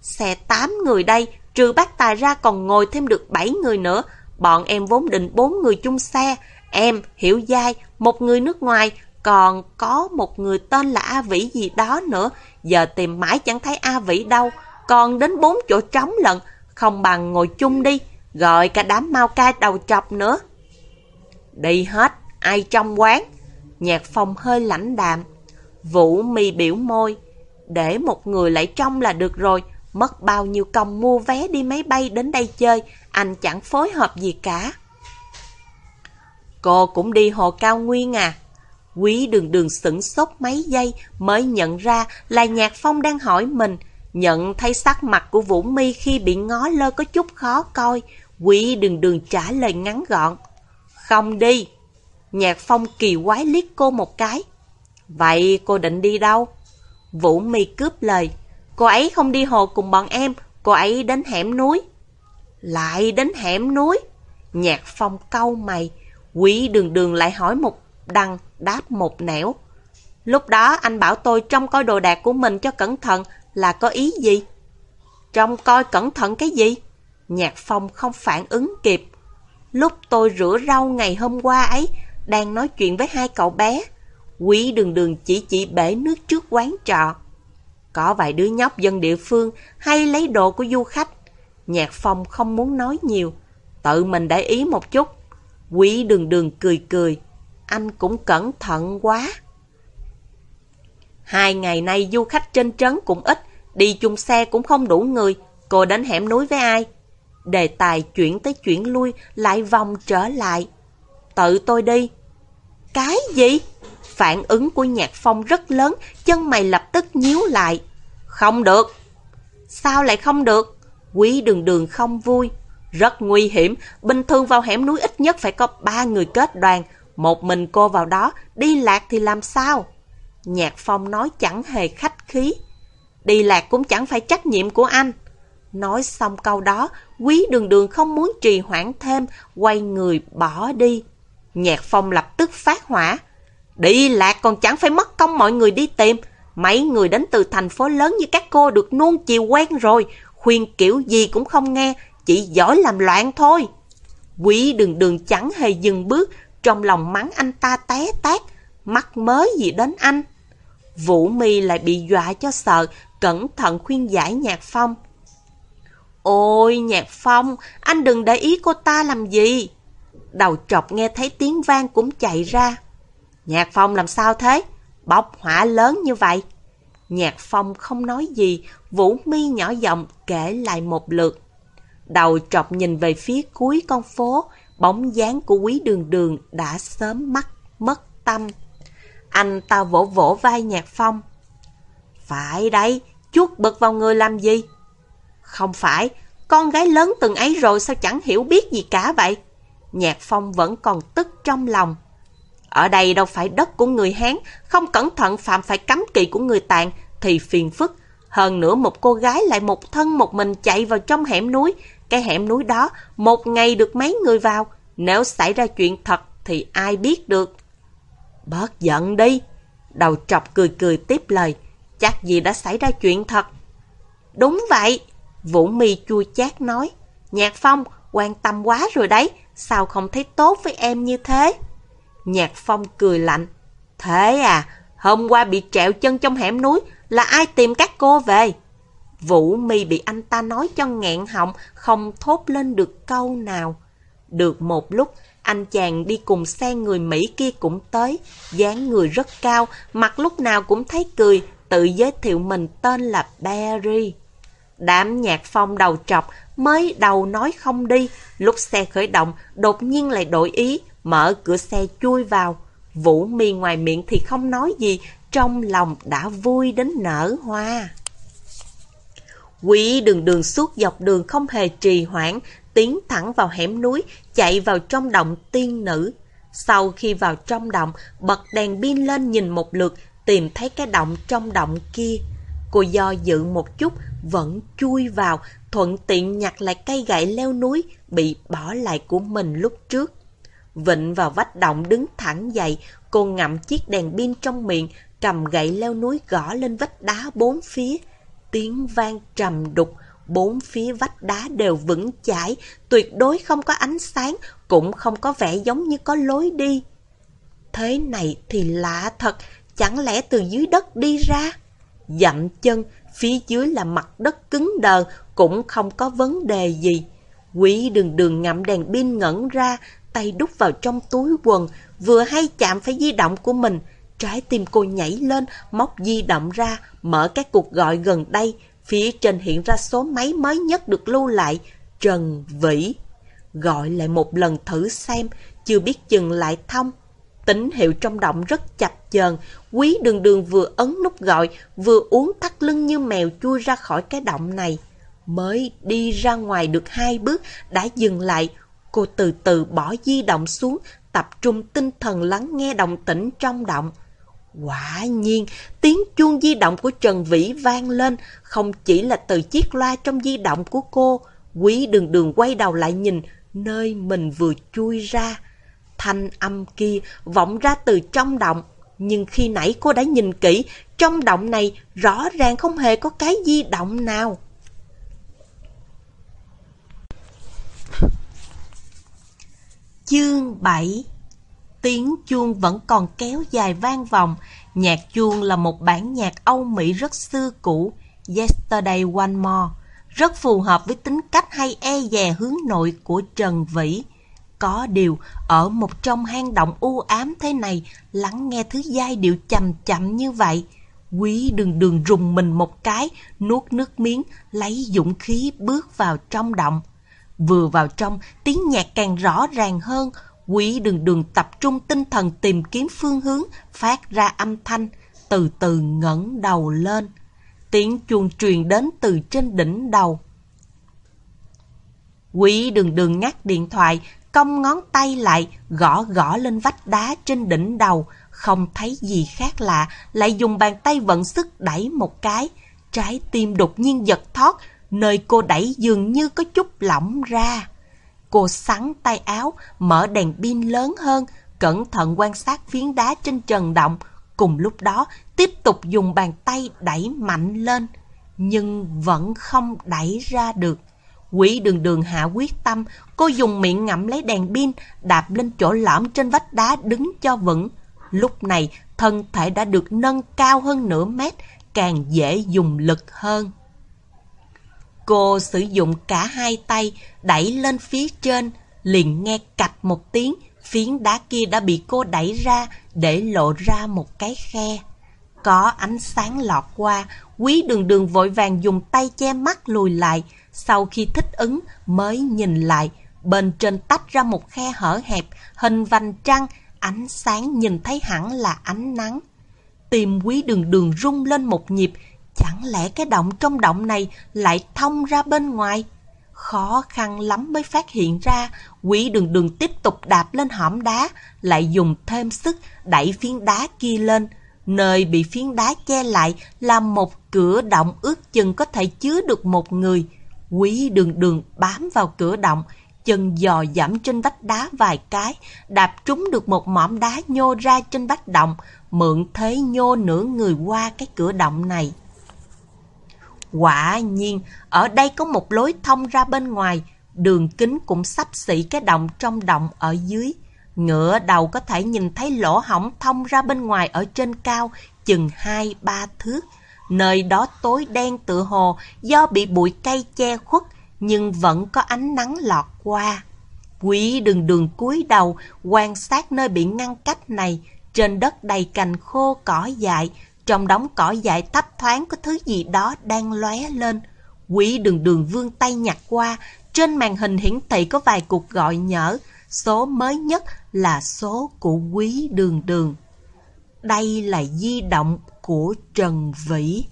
Xe tám người đây, trừ bác tài ra còn ngồi thêm được bảy người nữa. Bọn em vốn định bốn người chung xe. Em, Hiểu Giai, một người nước ngoài, còn có một người tên là A Vĩ gì đó nữa. Giờ tìm mãi chẳng thấy A Vĩ đâu. Còn đến bốn chỗ trống lận. Không bằng ngồi chung đi. Gọi cả đám mau ca đầu chọc nữa. Đi hết. Ai trong quán? Nhạc phong hơi lãnh đạm. Vũ mi biểu môi. Để một người lại trong là được rồi. Mất bao nhiêu công mua vé đi máy bay đến đây chơi. Anh chẳng phối hợp gì cả. Cô cũng đi Hồ Cao Nguyên à? Quý đường đường sửng sốt mấy giây mới nhận ra là Nhạc Phong đang hỏi mình. Nhận thấy sắc mặt của Vũ Mi khi bị ngó lơ có chút khó coi. Quý đường đường trả lời ngắn gọn. Không đi. Nhạc Phong kỳ quái liếc cô một cái. Vậy cô định đi đâu? Vũ Mi cướp lời. Cô ấy không đi hồ cùng bọn em, cô ấy đến hẻm núi. Lại đến hẻm núi? Nhạc Phong câu mày. Quý đường đường lại hỏi một đằng đáp một nẻo. Lúc đó anh bảo tôi trông coi đồ đạc của mình cho cẩn thận là có ý gì? Trông coi cẩn thận cái gì? Nhạc Phong không phản ứng kịp. Lúc tôi rửa rau ngày hôm qua ấy, đang nói chuyện với hai cậu bé. Quý đường đường chỉ chỉ bể nước trước quán trọ. Có vài đứa nhóc dân địa phương hay lấy đồ của du khách. Nhạc Phong không muốn nói nhiều. Tự mình để ý một chút. Quý đường đường cười cười anh cũng cẩn thận quá. Hai ngày nay du khách trên trấn cũng ít, đi chung xe cũng không đủ người, cô đến hẻm núi với ai? Đề tài chuyển tới chuyển lui, lại vòng trở lại. Tự tôi đi. Cái gì? Phản ứng của Nhạc Phong rất lớn, chân mày lập tức nhíu lại. Không được. Sao lại không được? Quý đường đường không vui. Rất nguy hiểm, bình thường vào hẻm núi ít nhất phải có ba người kết đoàn, một mình cô vào đó, đi lạc thì làm sao? Nhạc Phong nói chẳng hề khách khí. Đi lạc cũng chẳng phải trách nhiệm của anh. Nói xong câu đó, quý đường đường không muốn trì hoãn thêm, quay người bỏ đi. Nhạc Phong lập tức phát hỏa. Đi lạc còn chẳng phải mất công mọi người đi tìm. Mấy người đến từ thành phố lớn như các cô được nuông chiều quen rồi. Khuyên kiểu gì cũng không nghe, chỉ giỏi làm loạn thôi. Quý đường đường chẳng hề dừng bước, trong lòng mắng anh ta té tát. Mắc mới gì đến anh? Vũ mi lại bị dọa cho sợ, cẩn thận khuyên giải Nhạc Phong. Ôi Nhạc Phong, anh đừng để ý cô ta làm gì. Đầu trọc nghe thấy tiếng vang cũng chạy ra. Nhạc Phong làm sao thế? Bọc hỏa lớn như vậy. Nhạc Phong không nói gì, Vũ mi nhỏ giọng kể lại một lượt. Đầu trọc nhìn về phía cuối con phố, bóng dáng của quý đường đường đã sớm mất, mất tâm. Anh ta vỗ vỗ vai Nhạc Phong. Phải đấy, chuốt bực vào người làm gì? Không phải, con gái lớn từng ấy rồi sao chẳng hiểu biết gì cả vậy? Nhạc Phong vẫn còn tức trong lòng. Ở đây đâu phải đất của người Hán, không cẩn thận phạm phải cấm kỵ của người tàn thì phiền phức. Hơn nữa một cô gái lại một thân một mình chạy vào trong hẻm núi. Cái hẻm núi đó một ngày được mấy người vào. Nếu xảy ra chuyện thật thì ai biết được. Bớt giận đi. Đầu trọc cười cười tiếp lời. Chắc gì đã xảy ra chuyện thật. Đúng vậy. Vũ mi chua chát nói. Nhạc Phong, quan tâm quá rồi đấy. Sao không thấy tốt với em như thế? Nhạc Phong cười lạnh. Thế à, hôm qua bị trẹo chân trong hẻm núi, là ai tìm các cô về? Vũ mi bị anh ta nói cho nghẹn họng, không thốt lên được câu nào. Được một lúc, anh chàng đi cùng xe người Mỹ kia cũng tới, dáng người rất cao, mặt lúc nào cũng thấy cười, tự giới thiệu mình tên là Barry. Đám nhạc phong đầu trọc mới đầu nói không đi, lúc xe khởi động đột nhiên lại đổi ý, mở cửa xe chui vào. Vũ mi ngoài miệng thì không nói gì, trong lòng đã vui đến nở hoa. Quỷ đường đường suốt dọc đường không hề trì hoãn, tiến thẳng vào hẻm núi, chạy vào trong động tiên nữ. Sau khi vào trong động, bật đèn pin lên nhìn một lượt, tìm thấy cái động trong động kia. Cô do dự một chút, vẫn chui vào, thuận tiện nhặt lại cây gậy leo núi bị bỏ lại của mình lúc trước. Vịnh vào vách động đứng thẳng dậy, cô ngậm chiếc đèn pin trong miệng, cầm gậy leo núi gõ lên vách đá bốn phía. Tiếng vang trầm đục, bốn phía vách đá đều vững chãi, tuyệt đối không có ánh sáng, cũng không có vẻ giống như có lối đi. Thế này thì lạ thật, chẳng lẽ từ dưới đất đi ra? Dậm chân, phía dưới là mặt đất cứng đờ, cũng không có vấn đề gì. Quý đường đường ngậm đèn pin ngẩn ra, tay đút vào trong túi quần, vừa hay chạm phải di động của mình. Trái tim cô nhảy lên, móc di động ra, mở các cuộc gọi gần đây. Phía trên hiện ra số máy mới nhất được lưu lại, Trần Vĩ. Gọi lại một lần thử xem, chưa biết chừng lại thông. Tín hiệu trong động rất chập chờn, quý đường đường vừa ấn nút gọi, vừa uống thắt lưng như mèo chui ra khỏi cái động này. Mới đi ra ngoài được hai bước, đã dừng lại, cô từ từ bỏ di động xuống, tập trung tinh thần lắng nghe động tĩnh trong động. Quả nhiên, tiếng chuông di động của Trần Vĩ vang lên, không chỉ là từ chiếc loa trong di động của cô. Quý đường đường quay đầu lại nhìn nơi mình vừa chui ra. Thanh âm kia vọng ra từ trong động, nhưng khi nãy cô đã nhìn kỹ, trong động này rõ ràng không hề có cái di động nào. Chương 7 Tiếng chuông vẫn còn kéo dài vang vòng. Nhạc chuông là một bản nhạc Âu Mỹ rất xưa cũ, Yesterday One More, rất phù hợp với tính cách hay e dè hướng nội của Trần Vĩ. Có điều, ở một trong hang động u ám thế này, lắng nghe thứ giai điệu chậm chậm như vậy, Quý đường đường rùng mình một cái, nuốt nước miếng, lấy dũng khí bước vào trong động. Vừa vào trong, tiếng nhạc càng rõ ràng hơn, Quý đường đường tập trung tinh thần tìm kiếm phương hướng, phát ra âm thanh, từ từ ngẩng đầu lên. Tiếng chuông truyền đến từ trên đỉnh đầu. Quý đường đường ngắt điện thoại, cong ngón tay lại, gõ gõ lên vách đá trên đỉnh đầu, không thấy gì khác lạ, lại dùng bàn tay vận sức đẩy một cái. Trái tim đột nhiên giật thoát, nơi cô đẩy dường như có chút lỏng ra. Cô sắn tay áo, mở đèn pin lớn hơn, cẩn thận quan sát phiến đá trên trần động, cùng lúc đó tiếp tục dùng bàn tay đẩy mạnh lên, nhưng vẫn không đẩy ra được. Quỷ đường đường hạ quyết tâm, cô dùng miệng ngậm lấy đèn pin, đạp lên chỗ lõm trên vách đá đứng cho vững. Lúc này, thân thể đã được nâng cao hơn nửa mét, càng dễ dùng lực hơn. Cô sử dụng cả hai tay đẩy lên phía trên, liền nghe cạch một tiếng, phiến đá kia đã bị cô đẩy ra để lộ ra một cái khe. Có ánh sáng lọt qua, quý đường đường vội vàng dùng tay che mắt lùi lại, sau khi thích ứng mới nhìn lại, bên trên tách ra một khe hở hẹp, hình vành trăng, ánh sáng nhìn thấy hẳn là ánh nắng. tìm quý đường đường rung lên một nhịp, chẳng lẽ cái động trong động này lại thông ra bên ngoài? Khó khăn lắm mới phát hiện ra, quỷ đường đường tiếp tục đạp lên hõm đá, lại dùng thêm sức đẩy phiến đá kia lên. Nơi bị phiến đá che lại là một cửa động ước chừng có thể chứa được một người. Quý đường đường bám vào cửa động, chân dò dẫm trên vách đá vài cái, đạp trúng được một mỏm đá nhô ra trên vách động, mượn thế nhô nửa người qua cái cửa động này. Quả nhiên, ở đây có một lối thông ra bên ngoài, đường kính cũng sắp xỉ cái động trong động ở dưới. Ngựa đầu có thể nhìn thấy lỗ hỏng thông ra bên ngoài ở trên cao, chừng hai ba thước. Nơi đó tối đen tựa hồ do bị bụi cây che khuất, nhưng vẫn có ánh nắng lọt qua. Quý đường đường cúi đầu, quan sát nơi bị ngăn cách này, trên đất đầy cành khô cỏ dại, trong đống cỏ dại thấp thoáng có thứ gì đó đang lóe lên. Quý đường đường vươn tay nhặt qua, trên màn hình hiển thị có vài cuộc gọi nhở. số mới nhất là số của quý đường đường. Đây là di động của Trần Vĩ.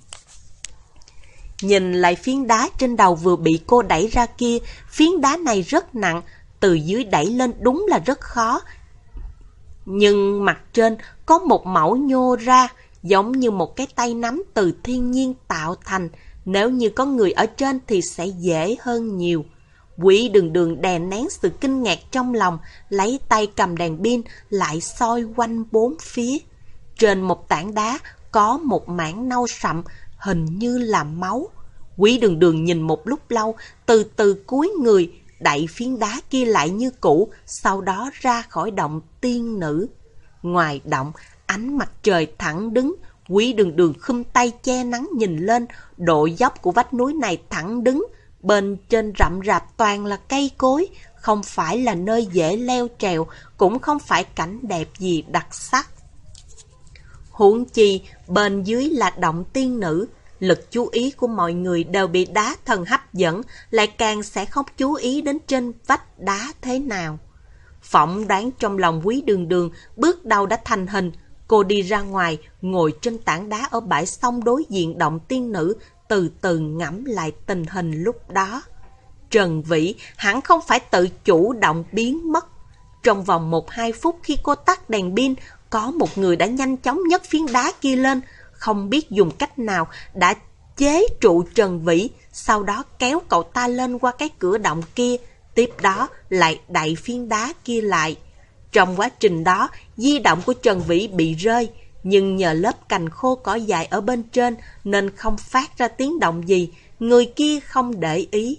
Nhìn lại phiến đá trên đầu vừa bị cô đẩy ra kia, phiến đá này rất nặng, từ dưới đẩy lên đúng là rất khó. Nhưng mặt trên có một mẫu nhô ra, giống như một cái tay nắm từ thiên nhiên tạo thành. Nếu như có người ở trên thì sẽ dễ hơn nhiều. Quỷ đường đường đè nén sự kinh ngạc trong lòng, lấy tay cầm đèn pin lại soi quanh bốn phía. Trên một tảng đá có một mảng nâu sậm, hình như là máu. Quý đường đường nhìn một lúc lâu, từ từ cúi người, đẩy phiến đá kia lại như cũ, sau đó ra khỏi động tiên nữ. Ngoài động, ánh mặt trời thẳng đứng, quý đường đường khum tay che nắng nhìn lên, độ dốc của vách núi này thẳng đứng, bên trên rậm rạp toàn là cây cối, không phải là nơi dễ leo trèo, cũng không phải cảnh đẹp gì đặc sắc. Huống chi, bên dưới là động tiên nữ, lực chú ý của mọi người đều bị đá thần hấp dẫn, lại càng sẽ không chú ý đến trên vách đá thế nào. Phỏng đoán trong lòng quý đường đường, bước đầu đã thành hình. Cô đi ra ngoài, ngồi trên tảng đá ở bãi sông đối diện động tiên nữ, từ từ ngẫm lại tình hình lúc đó. Trần Vĩ hẳn không phải tự chủ động biến mất. Trong vòng 1-2 phút khi cô tắt đèn pin, có một người đã nhanh chóng nhấc phiến đá kia lên, không biết dùng cách nào đã chế trụ Trần Vĩ, sau đó kéo cậu ta lên qua cái cửa động kia, tiếp đó lại đẩy phiến đá kia lại. Trong quá trình đó, di động của Trần Vĩ bị rơi, nhưng nhờ lớp cành khô cỏ dại ở bên trên nên không phát ra tiếng động gì, người kia không để ý.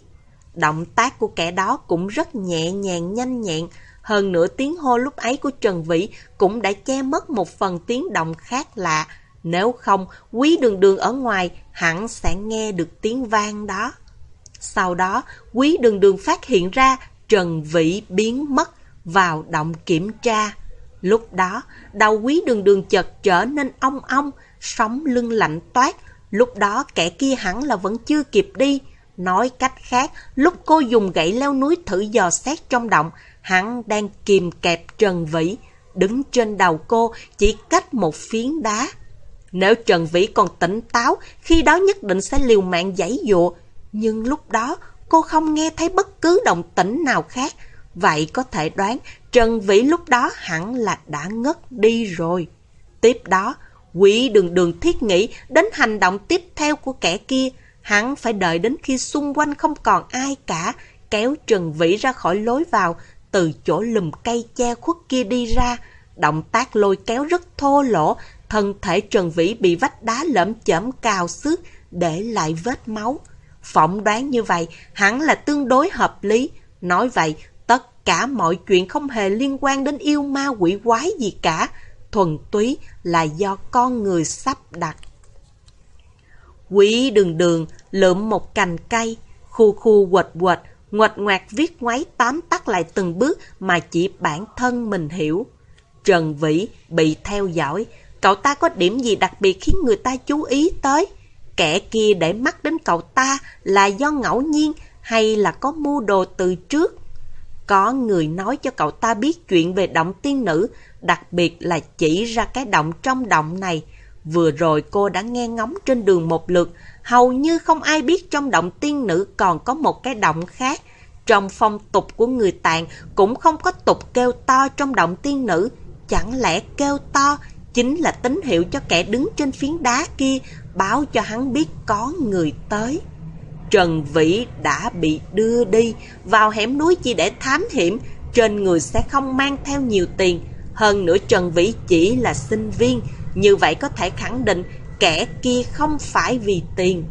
Động tác của kẻ đó cũng rất nhẹ nhàng nhanh nhẹn, hơn nữa tiếng hô lúc ấy của Trần Vĩ cũng đã che mất một phần tiếng động khác lạ, nếu không, quý đường đường ở ngoài hẳn sẽ nghe được tiếng vang đó. Sau đó, quý đường đường phát hiện ra Trần Vĩ biến mất vào động kiểm tra. Lúc đó, đầu quý đường đường chợt trở nên ong ong, sóng lưng lạnh toát. Lúc đó kẻ kia hẳn là vẫn chưa kịp đi. Nói cách khác, lúc cô dùng gậy leo núi thử dò xét trong động, hắn đang kìm kẹp Trần Vĩ. Đứng trên đầu cô chỉ cách một phiến đá. Nếu Trần Vĩ còn tỉnh táo, khi đó nhất định sẽ liều mạng giãy dụa. Nhưng lúc đó, cô không nghe thấy bất cứ động tĩnh nào khác. Vậy có thể đoán Trần Vĩ lúc đó hẳn là đã ngất đi rồi. Tiếp đó, quỷ đường đường thiết nghĩ đến hành động tiếp theo của kẻ kia. Hắn phải đợi đến khi xung quanh không còn ai cả, kéo Trần Vĩ ra khỏi lối vào, từ chỗ lùm cây che khuất kia đi ra. Động tác lôi kéo rất thô lỗ, thân thể Trần Vĩ bị vách đá lởm chởm cào xước, để lại vết máu. Phỏng đoán như vậy hẳn là tương đối hợp lý. Nói vậy, cả mọi chuyện không hề liên quan đến yêu ma quỷ quái gì cả. Thuần túy là do con người sắp đặt. Quỷ đường đường lượm một cành cây, khu khu quệt quệt, ngoạch ngoạc viết ngoáy tám tắt lại từng bước mà chỉ bản thân mình hiểu. Trần Vĩ bị theo dõi, cậu ta có điểm gì đặc biệt khiến người ta chú ý tới? Kẻ kia để mắt đến cậu ta là do ngẫu nhiên hay là có mưu đồ từ trước? Có người nói cho cậu ta biết chuyện về động tiên nữ, đặc biệt là chỉ ra cái động trong động này. Vừa rồi cô đã nghe ngóng trên đường một lượt, hầu như không ai biết trong động tiên nữ còn có một cái động khác. Trong phong tục của người tạng cũng không có tục kêu to trong động tiên nữ. Chẳng lẽ kêu to chính là tín hiệu cho kẻ đứng trên phiến đá kia báo cho hắn biết có người tới. Trần Vĩ đã bị đưa đi vào hẻm núi chỉ để thám hiểm, trên người sẽ không mang theo nhiều tiền. Hơn nữa Trần Vĩ chỉ là sinh viên, như vậy có thể khẳng định kẻ kia không phải vì tiền.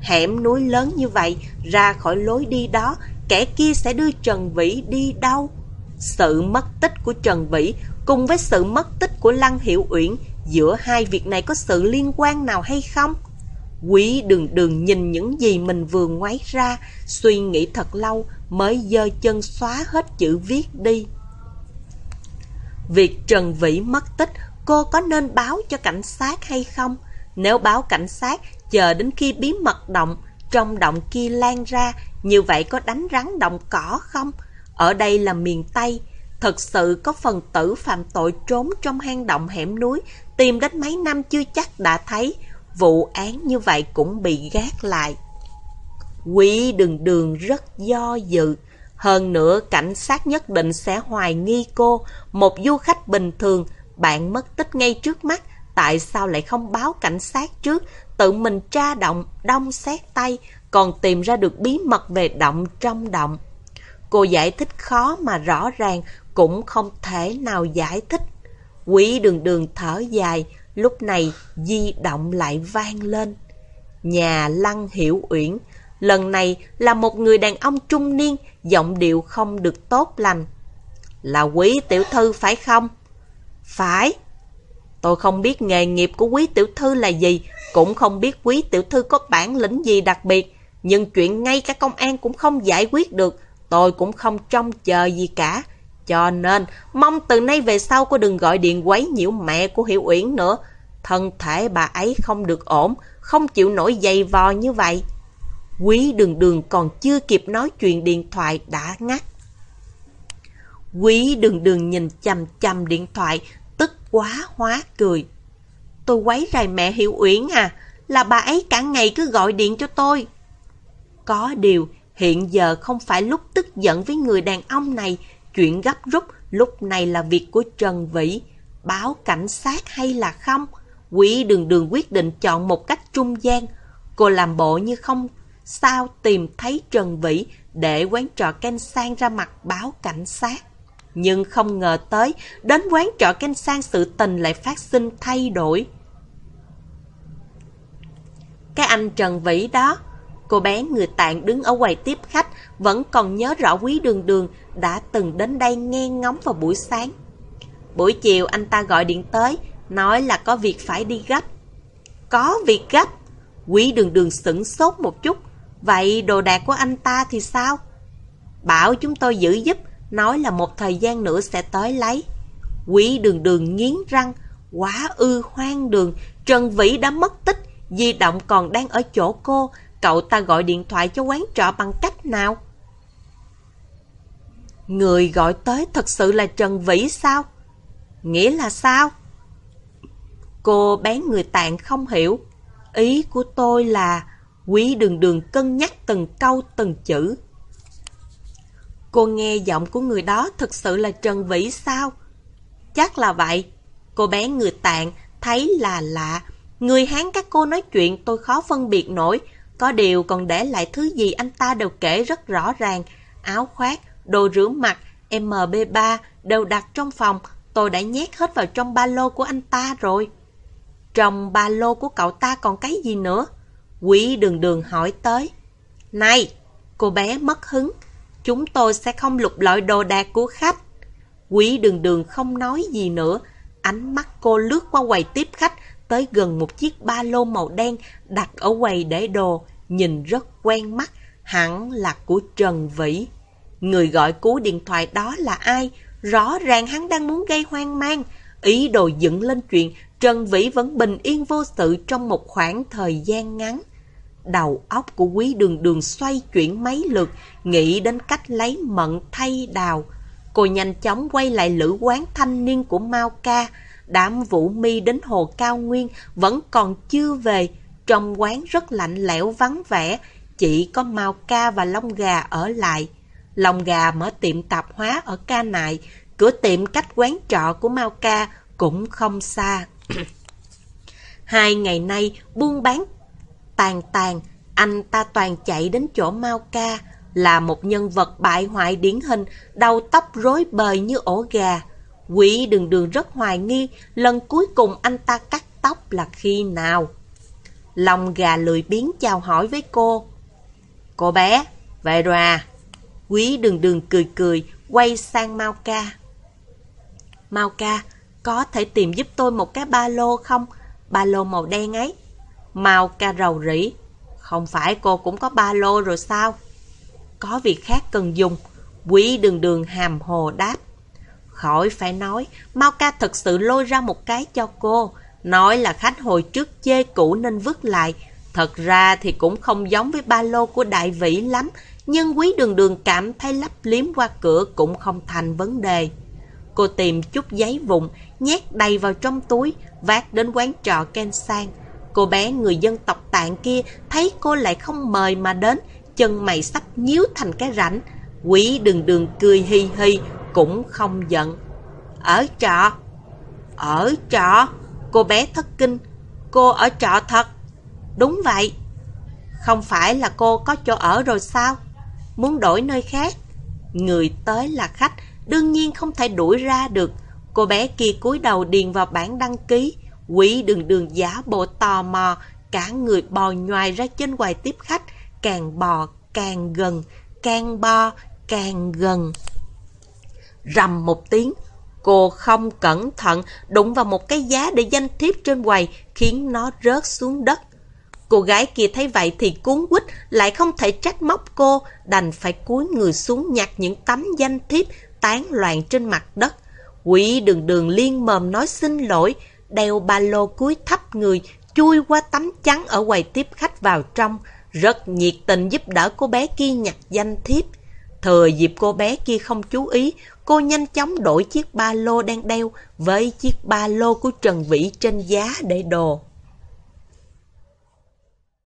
Hẻm núi lớn như vậy, ra khỏi lối đi đó, kẻ kia sẽ đưa Trần Vĩ đi đâu? Sự mất tích của Trần Vĩ cùng với sự mất tích của Lăng Hiểu Uyển giữa hai việc này có sự liên quan nào hay không? Quý đường đường nhìn những gì mình vừa ngoái ra, suy nghĩ thật lâu mới dơ chân xóa hết chữ viết đi. Việc Trần Vĩ mất tích, cô có nên báo cho cảnh sát hay không? Nếu báo cảnh sát, chờ đến khi bí mật động, trong động kia lan ra, như vậy có đánh rắn động cỏ không? Ở đây là miền Tây, thật sự có phần tử phạm tội trốn trong hang động hẻm núi, tìm đến mấy năm chưa chắc đã thấy, vụ án như vậy cũng bị gác lại. Quý đường đường rất do dự, hơn nữa cảnh sát nhất định sẽ hoài nghi cô, một du khách bình thường, bạn mất tích ngay trước mắt, tại sao lại không báo cảnh sát trước, tự mình tra động, đông xét tay, còn tìm ra được bí mật về động trong động. Cô giải thích khó mà rõ ràng, cũng không thể nào giải thích. Quý đường đường thở dài, lúc này di động lại vang lên. Nhà Lăng Hiểu Uyển, lần này là một người đàn ông trung niên, giọng điệu không được tốt lành. Là quý tiểu thư phải không? Phải. Tôi không biết nghề nghiệp của quý tiểu thư là gì, cũng không biết quý tiểu thư có bản lĩnh gì đặc biệt, nhưng chuyện ngay cả công an cũng không giải quyết được, tôi cũng không trông chờ gì cả. Cho nên, mong từ nay về sau cô đừng gọi điện quấy nhiễu mẹ của Hiểu Uyển nữa. Thân thể bà ấy không được ổn, không chịu nổi dày vò như vậy. Quý đường đường còn chưa kịp nói chuyện điện thoại đã ngắt. Quý đường đường nhìn chầm chầm điện thoại, tức quá hóa cười. Tôi quấy rầy mẹ Hiểu Uyển à, là bà ấy cả ngày cứ gọi điện cho tôi. Có điều, hiện giờ không phải lúc tức giận với người đàn ông này, chuyện gấp rút lúc này là việc của Trần Vĩ. Báo cảnh sát hay là không? Quý đường đường quyết định chọn một cách trung gian. Cô làm bộ như không sao tìm thấy Trần Vĩ để quán trọ canh sang ra mặt báo cảnh sát. Nhưng không ngờ tới, đến quán trọ canh sang sự tình lại phát sinh thay đổi. Cái anh Trần Vĩ đó, cô bé người tạng đứng ở quầy tiếp khách, vẫn còn nhớ rõ quý đường đường đã từng đến đây nghe ngóng vào buổi sáng. Buổi chiều anh ta gọi điện tới, nói là có việc phải đi gấp. Có việc gấp? Quý đường đường sửng sốt một chút. Vậy đồ đạc của anh ta thì sao? Bảo chúng tôi giữ giúp, nói là một thời gian nữa sẽ tới lấy. Quý đường đường nghiến răng, quá ư hoang đường, Trần Vĩ đã mất tích, di động còn đang ở chỗ cô, cậu ta gọi điện thoại cho quán trọ bằng cách nào? Người gọi tới thật sự là Trần Vĩ sao? Nghĩa là sao? Cô bé người tạng không hiểu. Ý của tôi là quý đường đường cân nhắc từng câu từng chữ. Cô nghe giọng của người đó thật sự là Trần Vĩ sao? Chắc là vậy. Cô bé người tạng thấy là lạ. Người Hán các cô nói chuyện tôi khó phân biệt nổi. Có điều còn để lại thứ gì anh ta đều kể rất rõ ràng. Áo khoác, đồ rửa mặt, MB3 đều đặt trong phòng. tôi đã nhét hết vào trong ba lô của anh ta rồi. Trong ba lô của cậu ta còn cái gì nữa? Quý đường đường hỏi tới. Này, cô bé mất hứng. Chúng tôi sẽ không lục lọi đồ đạc của khách. Quý đường đường không nói gì nữa. Ánh mắt cô lướt qua quầy tiếp khách tới gần một chiếc ba lô màu đen đặt ở quầy để đồ. Nhìn rất quen mắt, hẳn là của Trần Vĩ. Người gọi cú điện thoại đó là ai? Rõ ràng hắn đang muốn gây hoang mang. Ý đồ dựng lên chuyện Trần Vĩ vẫn bình yên vô sự trong một khoảng thời gian ngắn. Đầu óc của quý đường đường xoay chuyển mấy lượt, nghĩ đến cách lấy mận thay đào. Cô nhanh chóng quay lại lữ quán thanh niên của Mao Ca. Đám Vũ Mi đến hồ Cao Nguyên vẫn còn chưa về. Trong quán rất lạnh lẽo vắng vẻ, chỉ có Mao Ca và Long Gà ở lại. Long Gà mở tiệm tạp hóa ở Ca Nại, cửa tiệm cách quán trọ của Mao Ca cũng không xa. Hai ngày nay buôn bán tàn tàn, anh ta toàn chạy đến chỗ Mao Ca, là một nhân vật bại hoại điển hình, đầu tóc rối bời như ổ gà. Quỷ đường đường rất hoài nghi, lần cuối cùng anh ta cắt tóc là khi nào? Lòng gà lười biến chào hỏi với cô. Cô bé, về rồi à? Quý đường đường cười cười, quay sang Mao Ca. Mao Ca, có thể tìm giúp tôi một cái ba lô không? Ba lô màu đen ấy. Mao Ca rầu rĩ. Không phải cô cũng có ba lô rồi sao? Có việc khác cần dùng. Quý đường đường hàm hồ đáp. Khỏi phải nói, Mao Ca thật sự lôi ra một cái cho cô. Nói là khách hồi trước chê cũ nên vứt lại. Thật ra thì cũng không giống với ba lô của đại vĩ lắm, nhưng quý đường đường cảm thấy lắp liếm qua cửa cũng không thành vấn đề. Cô tìm chút giấy vụn, nhét đầy vào trong túi, vác đến quán trọ Ken Sang. Cô bé người dân tộc tạng kia thấy cô lại không mời mà đến, chân mày sắp nhíu thành cái rãnh. Quý đường đường cười hi hi, cũng không giận. Ở trọ? Ở trọ? Cô bé thất kinh. Cô ở trọ thật? Đúng vậy. Không phải là cô có chỗ ở rồi sao? Muốn đổi nơi khác? Người tới là khách, đương nhiên không thể đuổi ra được. Cô bé kia cúi đầu điền vào bản đăng ký. Quỷ đường đường giả bộ tò mò, cả người bò nhoài ra trên quầy tiếp khách, càng bò càng gần, càng bò càng gần. Rầm một tiếng, cô không cẩn thận đụng vào một cái giá để danh thiếp trên quầy khiến nó rớt xuống đất. Cô gái kia thấy vậy thì cuốn quýt lại không thể trách móc cô, đành phải cúi người xuống nhặt những tấm danh thiếp tán loạn trên mặt đất. Quỷ đường đường liên mồm nói xin lỗi, đeo ba lô cúi thấp người, chui qua tấm chắn ở quầy tiếp khách vào trong, rất nhiệt tình giúp đỡ cô bé kia nhặt danh thiếp. Thừa dịp cô bé kia không chú ý, cô nhanh chóng đổi chiếc ba lô đang đeo với chiếc ba lô của Trần Vĩ trên giá để đồ.